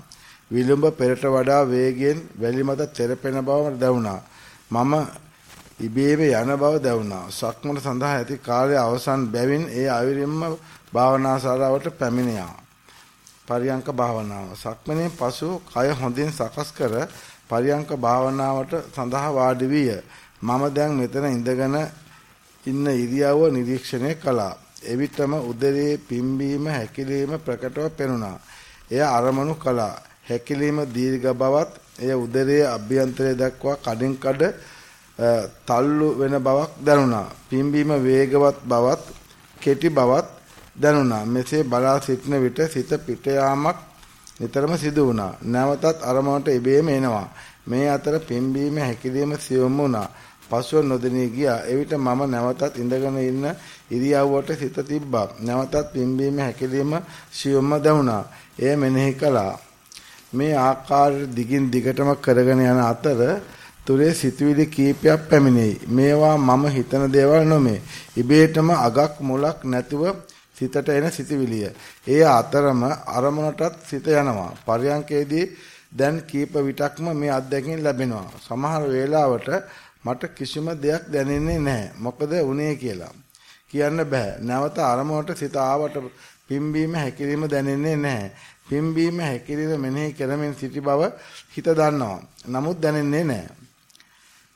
විලුඹ පෙරට වඩා වේගයෙන් වැලි මත තෙරපෙන බව දැනුණා. මම ඉබේම යන බව දැනුණා. සක්මන සඳහා ඇති කාලය අවසන් බැවින් ඒ අවිරින්ම භාවනාශාලාවට පැමිණියා. පරියංක භාවනාව. සක්මනේ පසු කය හොඳින් සකස් කර පරියංක භාවනාවට සඳහා වාඩි විය. මම දැන් මෙතන ඉඳගෙන ඉන්න ඉරියව්ව නිරීක්ෂණය කළා. එවිටම උදරයේ පිම්බීම හැකිලිම ප්‍රකටව පෙනුණා. එය අරමුණු කළා. හැකිලිම දීර්ඝ බවත් එය උදරයේ අභ්‍යන්තරය දක්වා කඩින් කඩ තල්ලු වෙන බවක් දැනුණා. පිම්බීම වේගවත් බවත් කෙටි බවත් දැනුණා. මෙසේ බලා සිටින විට සිත පිට යාමක් නිතරම සිදු වුණා. නැවතත් අරමුණට ඉබේම එනවා. මේ අතර පිම්බීම හැකිලිම සියුම් වුණා. පසුව නොදෙනී ගියා. එවිට මම නැවතත් ඉඳගෙන ඉන්න ඉරියව්වට සිත තිබ්බා. නැවතත් පිම්බීම හැකිලිම සියුම්ම දැනුණා. එය මෙනෙහි කළා. මේ ආකාරයට දිගින් දිගටම කරගෙන යන අතර තුරේ සිතුවිලි කීපයක් පැමිණෙයි. මේවා මම හිතන දේවල් නොමේ. ඉබේටම අගක් මුලක් නැතුව සිතට එන සිතුවිලිය. ඒ අතරම අරමුණටත් සිත යනවා. පරියංකේදී දැන් කීප විටක්ම මේ අත්දැකීම් ලැබෙනවා. සමහර වෙලාවට මට කිසිම දෙයක් දැනෙන්නේ නැහැ. මොකද උනේ කියලා. කියන්න බෑ. නැවත අරමුණට සිත ආවට පිම්බීම හැකිලිම දැනෙන්නේ නැහැ. පිම්බීම හැකිලිම මෙනෙහි කරමින් සිටි බව හිත දන්නවා. නමුත් දැනෙන්නේ නැහැ.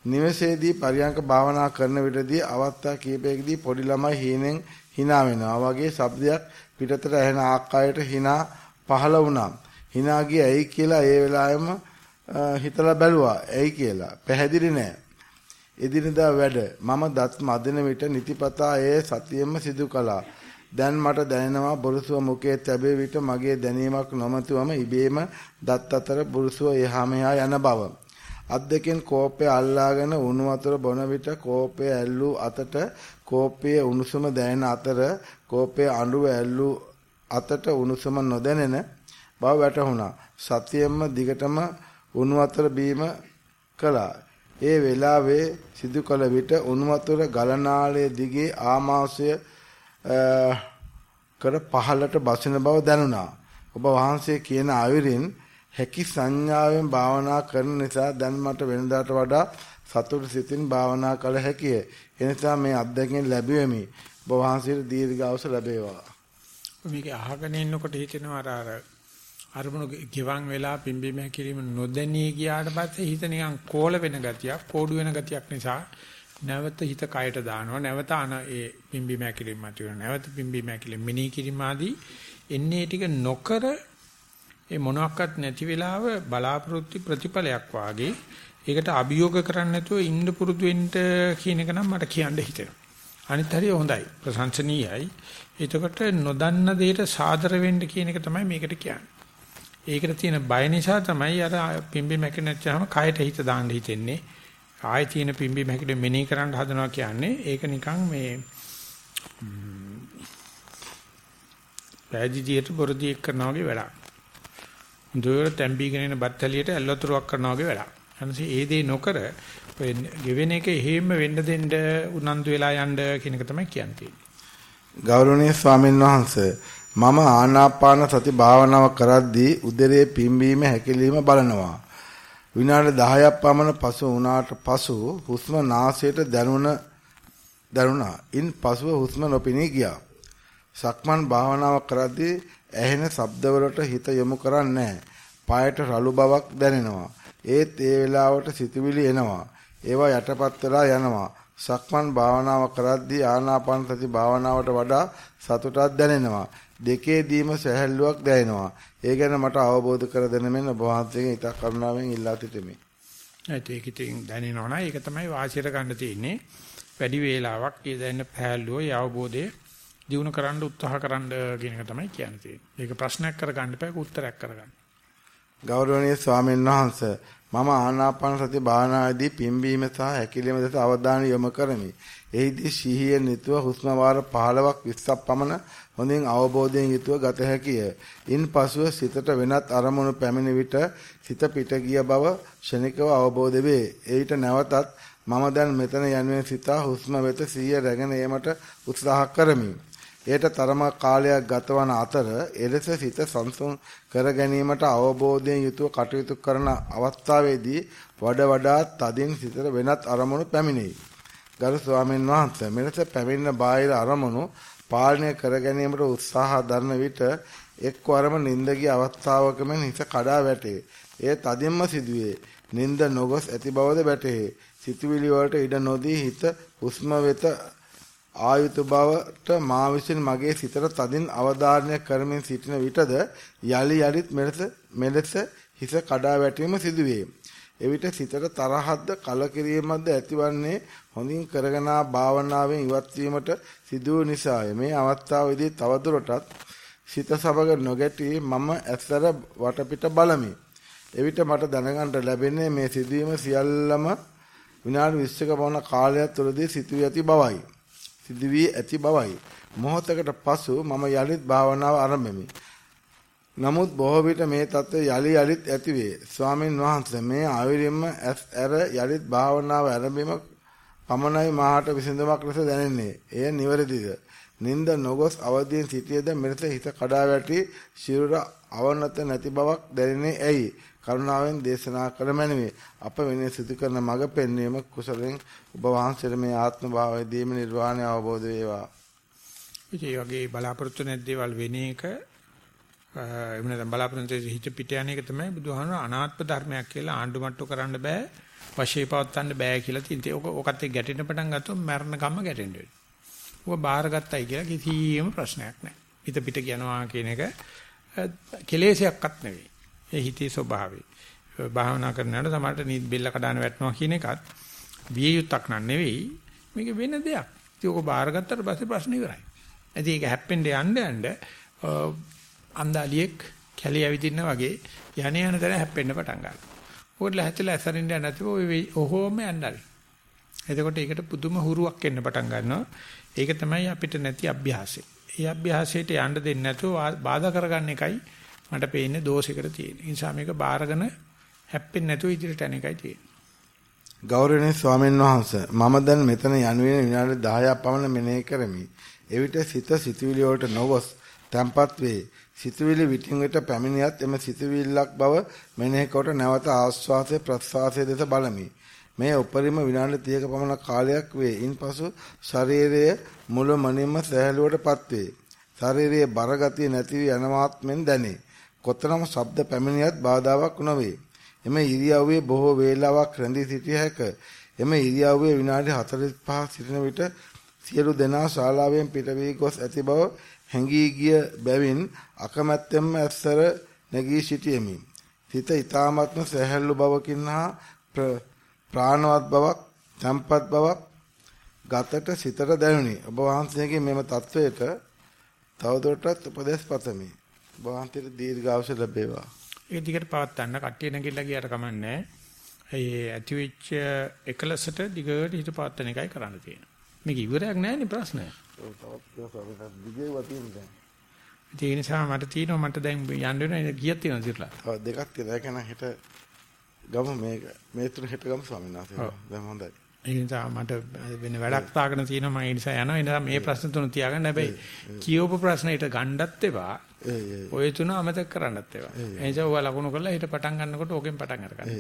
නිවසේදී පරියංක භාවනා කරන විටදී අවස්ථා කීපයකදී පොඩි ළමයි හීනෙන් hina වෙනවා වගේ ශබ්දයක් පිටතට ඇහෙන ආකාරයට hina පහළ වුණා. hina ගිය ඇයි කියලා ඒ වෙලාවෙම හිතලා බැලුවා. ඇයි කියලා. පැහැදිලි නෑ. එදිනදා වැඩ මම දත් මදින විට නිතිපතා ඒ සතියෙම සිදු කළා. දැන් මට දැනෙනවා බුරුසුව මුකේ තැබේ විට මගේ දැනීමක් නොමැතුවම ඉබේම දත් අතර බුරුසුව එහා මෙහා යන බව. අත් දෙකෙන් කෝපය අල්ලාගෙන උණු වතුර බොන විට කෝපය ඇල්ලූ අතට කෝපයේ උණුසුම දැනෙන අතර කෝපයේ අඬුව ඇල්ලූ අතට උණුසුම නොදැනෙන බව වැටහුණා. සතියෙන්ම දිගටම උණු වතුර බීම කළා. ඒ වෙලාවේ සිදු කළ විට උණු වතුර ගලනාලයේ දිගේ ආමාශය කර පහළට බසින බව දැනුණා. ඔබ වහන්සේ කියන ආයුරින් හැකි සංඥාවෙන් භාවනා කරන නිසා දැන් මට වෙනදාට වඩා සතුට සිතින් භාවනා කළ හැකිය. එනිසා මේ අත්දැකීම් ලැබෙමි. ඔබ වහන්සේට දීර්ඝායුෂ ලැබේවා. මේක අහගෙන ඉන්නකොට හිතෙනවා අර අර අරමුණු ගිවන් වෙලා පිම්බීම හැකිරීම නොදැනී ගියාට පස්සේ හිත නිකන් කෝල වෙන ගතියක්, කෝඩු වෙන ගතියක් නිසා නැවත හිත කයට දානවා. නැවත අන ඒ පිම්බීම හැකිරීම මත වෙන. නැවත පිම්බීම හැකිරීම මිනී කිරීම ආදී එන්නේ ටික නොකර ඒ මොනක්වත් නැති වෙලාව බලාපොරොත්තු ප්‍රතිඵලයක් වාගේ ඒකට අභියෝග කරන්නේ නැතුව ඉන්න පුරුදු වෙන්න කියන එක නම් මට කියන්න හිතෙනවා. අනිත් හරිය හොඳයි. ප්‍රශංසනීයයි. එතකොට නොදන්න දෙයට සාදර වෙන්න කියන එක තමයි මේකට කියන්නේ. ඒකට තියෙන බය නිසා තමයි අර පිම්බි මැකෙන නැච්චාම කයට හිත දාන්න හිතෙන්නේ. ආයෙ තියෙන පිම්බි මැකෙට මෙනෙහි කරන්න හදනවා කියන්නේ ඒක නිකන් මේ පැහැදිලියට බොරදියෙක් කරනවා වගේ වැඩක්. දුර තැම්බීගෙන එන බත් ඇලියට ඇල්ලතුරක් කරනවා වගේ වැඩක්. ඊටසේ ඒ දේ නොකර ඔය ගෙවෙන එක එහෙම වෙන්න දෙන්න උනන්දු වෙලා යන්න කියන එක තමයි කියන්නේ. ගෞරවනීය ස්වාමීන් වහන්සේ මම ආනාපාන සති භාවනාව කරද්දී උදරයේ පිම්බීම හැකිලිම බලනවා. විනාඩි 10ක් පමණ පසු වුණාට පසු හුස්ම නාසයට දැනුණ දැනුණා. ඉන් පසුව හුස්ම නොපෙනී ගියා. සක්මන් භාවනාව කරද්දී ඇහෙන ශබ්දවලට හිත යොමු කරන්නේ නැහැ. පායට රළු බවක් දැනෙනවා. ඒත් ඒ වෙලාවට සිතුවිලි එනවා. ඒවා යටපත් වෙලා යනවා. සක්මන් භාවනාව කරද්දී ආනාපාන සති භාවනාවට වඩා සතුටක් දැනෙනවා. දෙකේදීම සැහැල්ලුවක් දැනෙනවා. ඒ ගැන මට අවබෝධ කර දෙන මෙන්න ඔබ වහන්සේගෙන් ඉතා කරුණාවෙන් ඉල්ලා සිටිමි. ඒක ඉතින් දැනෙනවා නේද? ඒක තමයි වාසියට ගන්න තියෙන්නේ. වැඩි වේලාවක් ඒ දැනෙන පහළුව අවබෝධයේ දිනු කරන්න උත්සාහ කරන්න කියන එක තමයි කියන්නේ. ඒක ප්‍රශ්නයක් කරගන්න එපා ඒක උත්තරයක් කරගන්න. ගෞරවනීය ස්වාමීන් වහන්සේ මම ආනාපාන සති භාවනාවේදී පිම්බීම සහ හැකිලිම දෙස අවධානය යොමු කරමි. එහිදී සිහියෙන් යුතුව හුස්ම වාර 15ක් 20ක් පමණ හොඳින් අවබෝධයෙන් යුතුව ගත හැකිය. ඉන්පසුව සිතට වෙනත් අරමුණු පැමිණි විට සිත පිට ගිය බව ෂණිකව අවබෝධ වේ. එවිට නැවතත් මම දැන් මෙතන යනුවෙන් සිතා හුස්ම වෙත සිහිය රැගෙන ඒමට උත්සාහ කරමි. එයට තරම කාලයක් ගතවන අතර එලෙස සිත සංසුන් කර ගැනීමට අවබෝධයෙන් යුතුව කටයුතු කරන අවස්ථාවේදී වඩ වඩාත් තදින් සිතට වෙනත් අරමුණු පැමිණෙයි. ගරු ස්වාමීන් වහන්සේ මෙලෙස පැමිණෙන බාහිර අරමුණු පාලනය කර ගැනීමට උත්සාහ දරන විට එක්වරම නිින්දගිය අවස්ථාවකම හිස කඩා වැටේ. එය තදින්ම සිදුවේ. නිින්ද නොගොස් ඇති බවද වැටහේ. සිතුවිලි වලට ඉඩ නොදී හිත හුස්ම වෙත ආයුතු බවට මා විසින් මගේ සිතට තදින් අවධාරණය කරමින් සිටින විටද යලි යලිත් මෙලෙස මෙලෙස හිස කඩා වැටීම සිදුවේ. එවිට සිතට තරහක්ද කලකිරීමක්ද ඇතිවන්නේ හොඳින් කරගෙන භාවනාවෙන් ඉවත් වීමට සිදු නිසාය. මේ අවස්ථාවේදී තවදුරටත් සිත සමග නොගැටි මම ඇත්තර වටපිට බලමි. එවිට මට දැනගන්න ලැබෙන්නේ මේ සිදුවීම සියල්ලම විනාඩි 20ක පමණ කාලයක් තුළදී සිදුවී ඇති බවයි. සිදුවී ඇති බවයි. මොහොතකට පසු මම යලිත් භාවනාව ආරම්භෙමි. නමුත් බොහෝ විට මේ தත්ත්වය යලි යලිත් ඇතිවේ. ස්වාමින් වහන්සේ මේ ආවිරින්ම ඇස් ඇර යලිත් භාවනාව ආරම්භීම පමණයි මාහට විසඳුමක් ලෙස දැනෙන්නේ. එය නිවැරදිද? නින්ද නොගොස් අවදීන් සිටියේද මෙලෙස හිත කඩා වැටි ශිරුර අවනත නැති බවක් දැනෙන්නේ ඇයි? කරුණාවෙන් දේශනා කළ මැනවි. අප වෙනේ සිදු කරන මඟ පෙන්වීම කුසලෙන් ඔබ වහන්සේට මේ ආත්ම භාවයේදීම නිර්වාණය අවබෝධ වේවා. ඉතින් වගේ බලාපොරොත්තු නැද්දේවල් වෙන එක එහෙම නැත්නම් බලාපොරොත්තු හිත පිට යන එක තමයි බුදුහාමර අනාත්ම ධර්මයක් කියලා ආණ්ඩුමට්ටු කරන්න බෑ වශයේ පවත්වන්න බෑ කියලා තියෙනවා. ඔක ඔකත් එක්ක ගැටෙන්න පටන් ගත්තොත් මරණ කම්ම ගැටෙන්න වෙනවා. ඔබ බාරගත්තයි කියලා කිසිම ප්‍රශ්නයක් නැහැ. හිත පිට යනවා කියන එක කෙලෙසයක්වත් නෙවෙයි. ඒ හිතේ ස්වභාවය. භාවනා කරනකොට සමහරට නිත් බෙල්ල කඩාන වැටෙනවා කියන එකත් විය යුත්තක් නන් නෙවෙයි. මේක වෙන දෙයක්. ඉතින් ඔක බාරගත්තට පස්සේ ප්‍රශ්න ඉවරයි. ඉතින් ඒක හැප්පෙන්න යන්න යන්න අන්දාලියෙක් කැලේ ඇවිදින්න වගේ යණ යන තැන හැප්පෙන්න පටන් ගන්නවා. ඕකට ලැහැත්ලා ඇසරින්න නැතිව ඔය ඔහොම යන්නයි. එතකොට ඒකට පුදුම හුරුවක් එන්න පටන් ගන්නවා. ඒක තමයි අපිට නැති අභ්‍යාසය. ඒ අභ්‍යාසයට යන්න දෙන්නේ නැතුව බාධා කරගන්න එකයි මට පේන්නේ දෝෂයකට තියෙන්නේ. ඒ නිසා මේක බාරගෙන හැප්පෙන්නේ නැතුව ඉදිරියට යන එකයි තියෙන්නේ. ගෞරවනීය ස්වාමීන් වහන්සේ මම දැන් මෙතන යනුවෙන විනාඩි 10ක් පමණ මෙනෙහි කරමි. එවිට සිත සිතුවිලි වලට නොගොස් තැම්පත් වේ. සිතුවිලි විටින් විට පැමිණියත් එම සිතුවිල්ලක් බව මෙනෙහි කොට නැවත ආස්වාසය ප්‍රස්වාසය දෙස බලමි. මේ උපරිම විනාඩි 30ක පමණ කාලයක් වේ. ඉන්පසු ශරීරයේ මුළු මනින්ම සැහැල්ලුවටපත් වේ. ශරීරයේ බරගතිය නැති වී යනවාත්මෙන් දැනේ. කොතරම් ශබ්ද පැමිණියත් බාධාවක් නොවේ. එම ඉරියව්වේ බොහෝ වේලාවක් රැඳී සිටිය හැක. එම ඉරියව්වේ විනාඩි 45 සිටින විට සියලු දෙනා ශාලාවෙන් පිට වී ගොස් ඇති බව හැඟී ගිය බැවින් අකමැත්තෙන්ම ඇස්සර නැගී සිටියෙමි. සිත ඊ타ත්ම සැහැල්ලු බවකින් හා ප්‍රාණවත් බවක්, සම්පත් බවක් ගතට සිතට දැනුනි. ඔබ වහන්සේගේ මෙම தത്വයට තවදුරටත් උපදෙස් පතමි. ඔබ වහන්සේට දීර්ඝායුෂ ලැබේවා. ඒ දිගට පවත් ගන්න කට්ටිය නැගිටලා ගියට කමන්නේ. ඒ ඇතිවෙච්ච එකලසට දිගට හිත පාත්තන එකයි කරන්න තියෙන්නේ. මේක ඉවරයක් නැහැ නේ ප්‍රශ්නය. ඔව් තවත් ප්‍රශ්න දිගේ වතින් දැන්. ඒ නිසා මට තියෙනවා මට දැන් යන්න වෙන කීයක් තියෙනවද ඉතිරලා? ඔව් දෙකක් තියෙනවා. ඒක නම් හෙට ගම මේක මේ තුන හෙට ගම ස්වාමීන් වහන්සේ. දැන් හොඳයි. ඒ නිසා මට වෙන වැඩක් තාගෙන තියෙනවා මම ඒ නිසා යනවා. ඒ නිසා මේ ප්‍රශ්න තුන තියාගන්න හැබැයි කියවපු ප්‍රශ්නෙට ගණ්ඩත් එපා. ඔය තුන අමතක කරන්නත් එපා. ඒ නිසා ඔයා ලකුණු කරලා ඊට පටන් ගන්නකොට ඕකෙන් පටන් අරගන්න.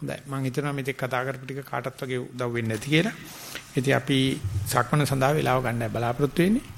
හොඳයි මම හිතනවා මේක කතා කරපු ටික කාටත් වගේ උදව් වෙන්නේ නැති කියලා. ඉතින් අපි සක්මන සඳහා වෙලාව ගන්න බලාපොරොත්තු වෙන්නේ.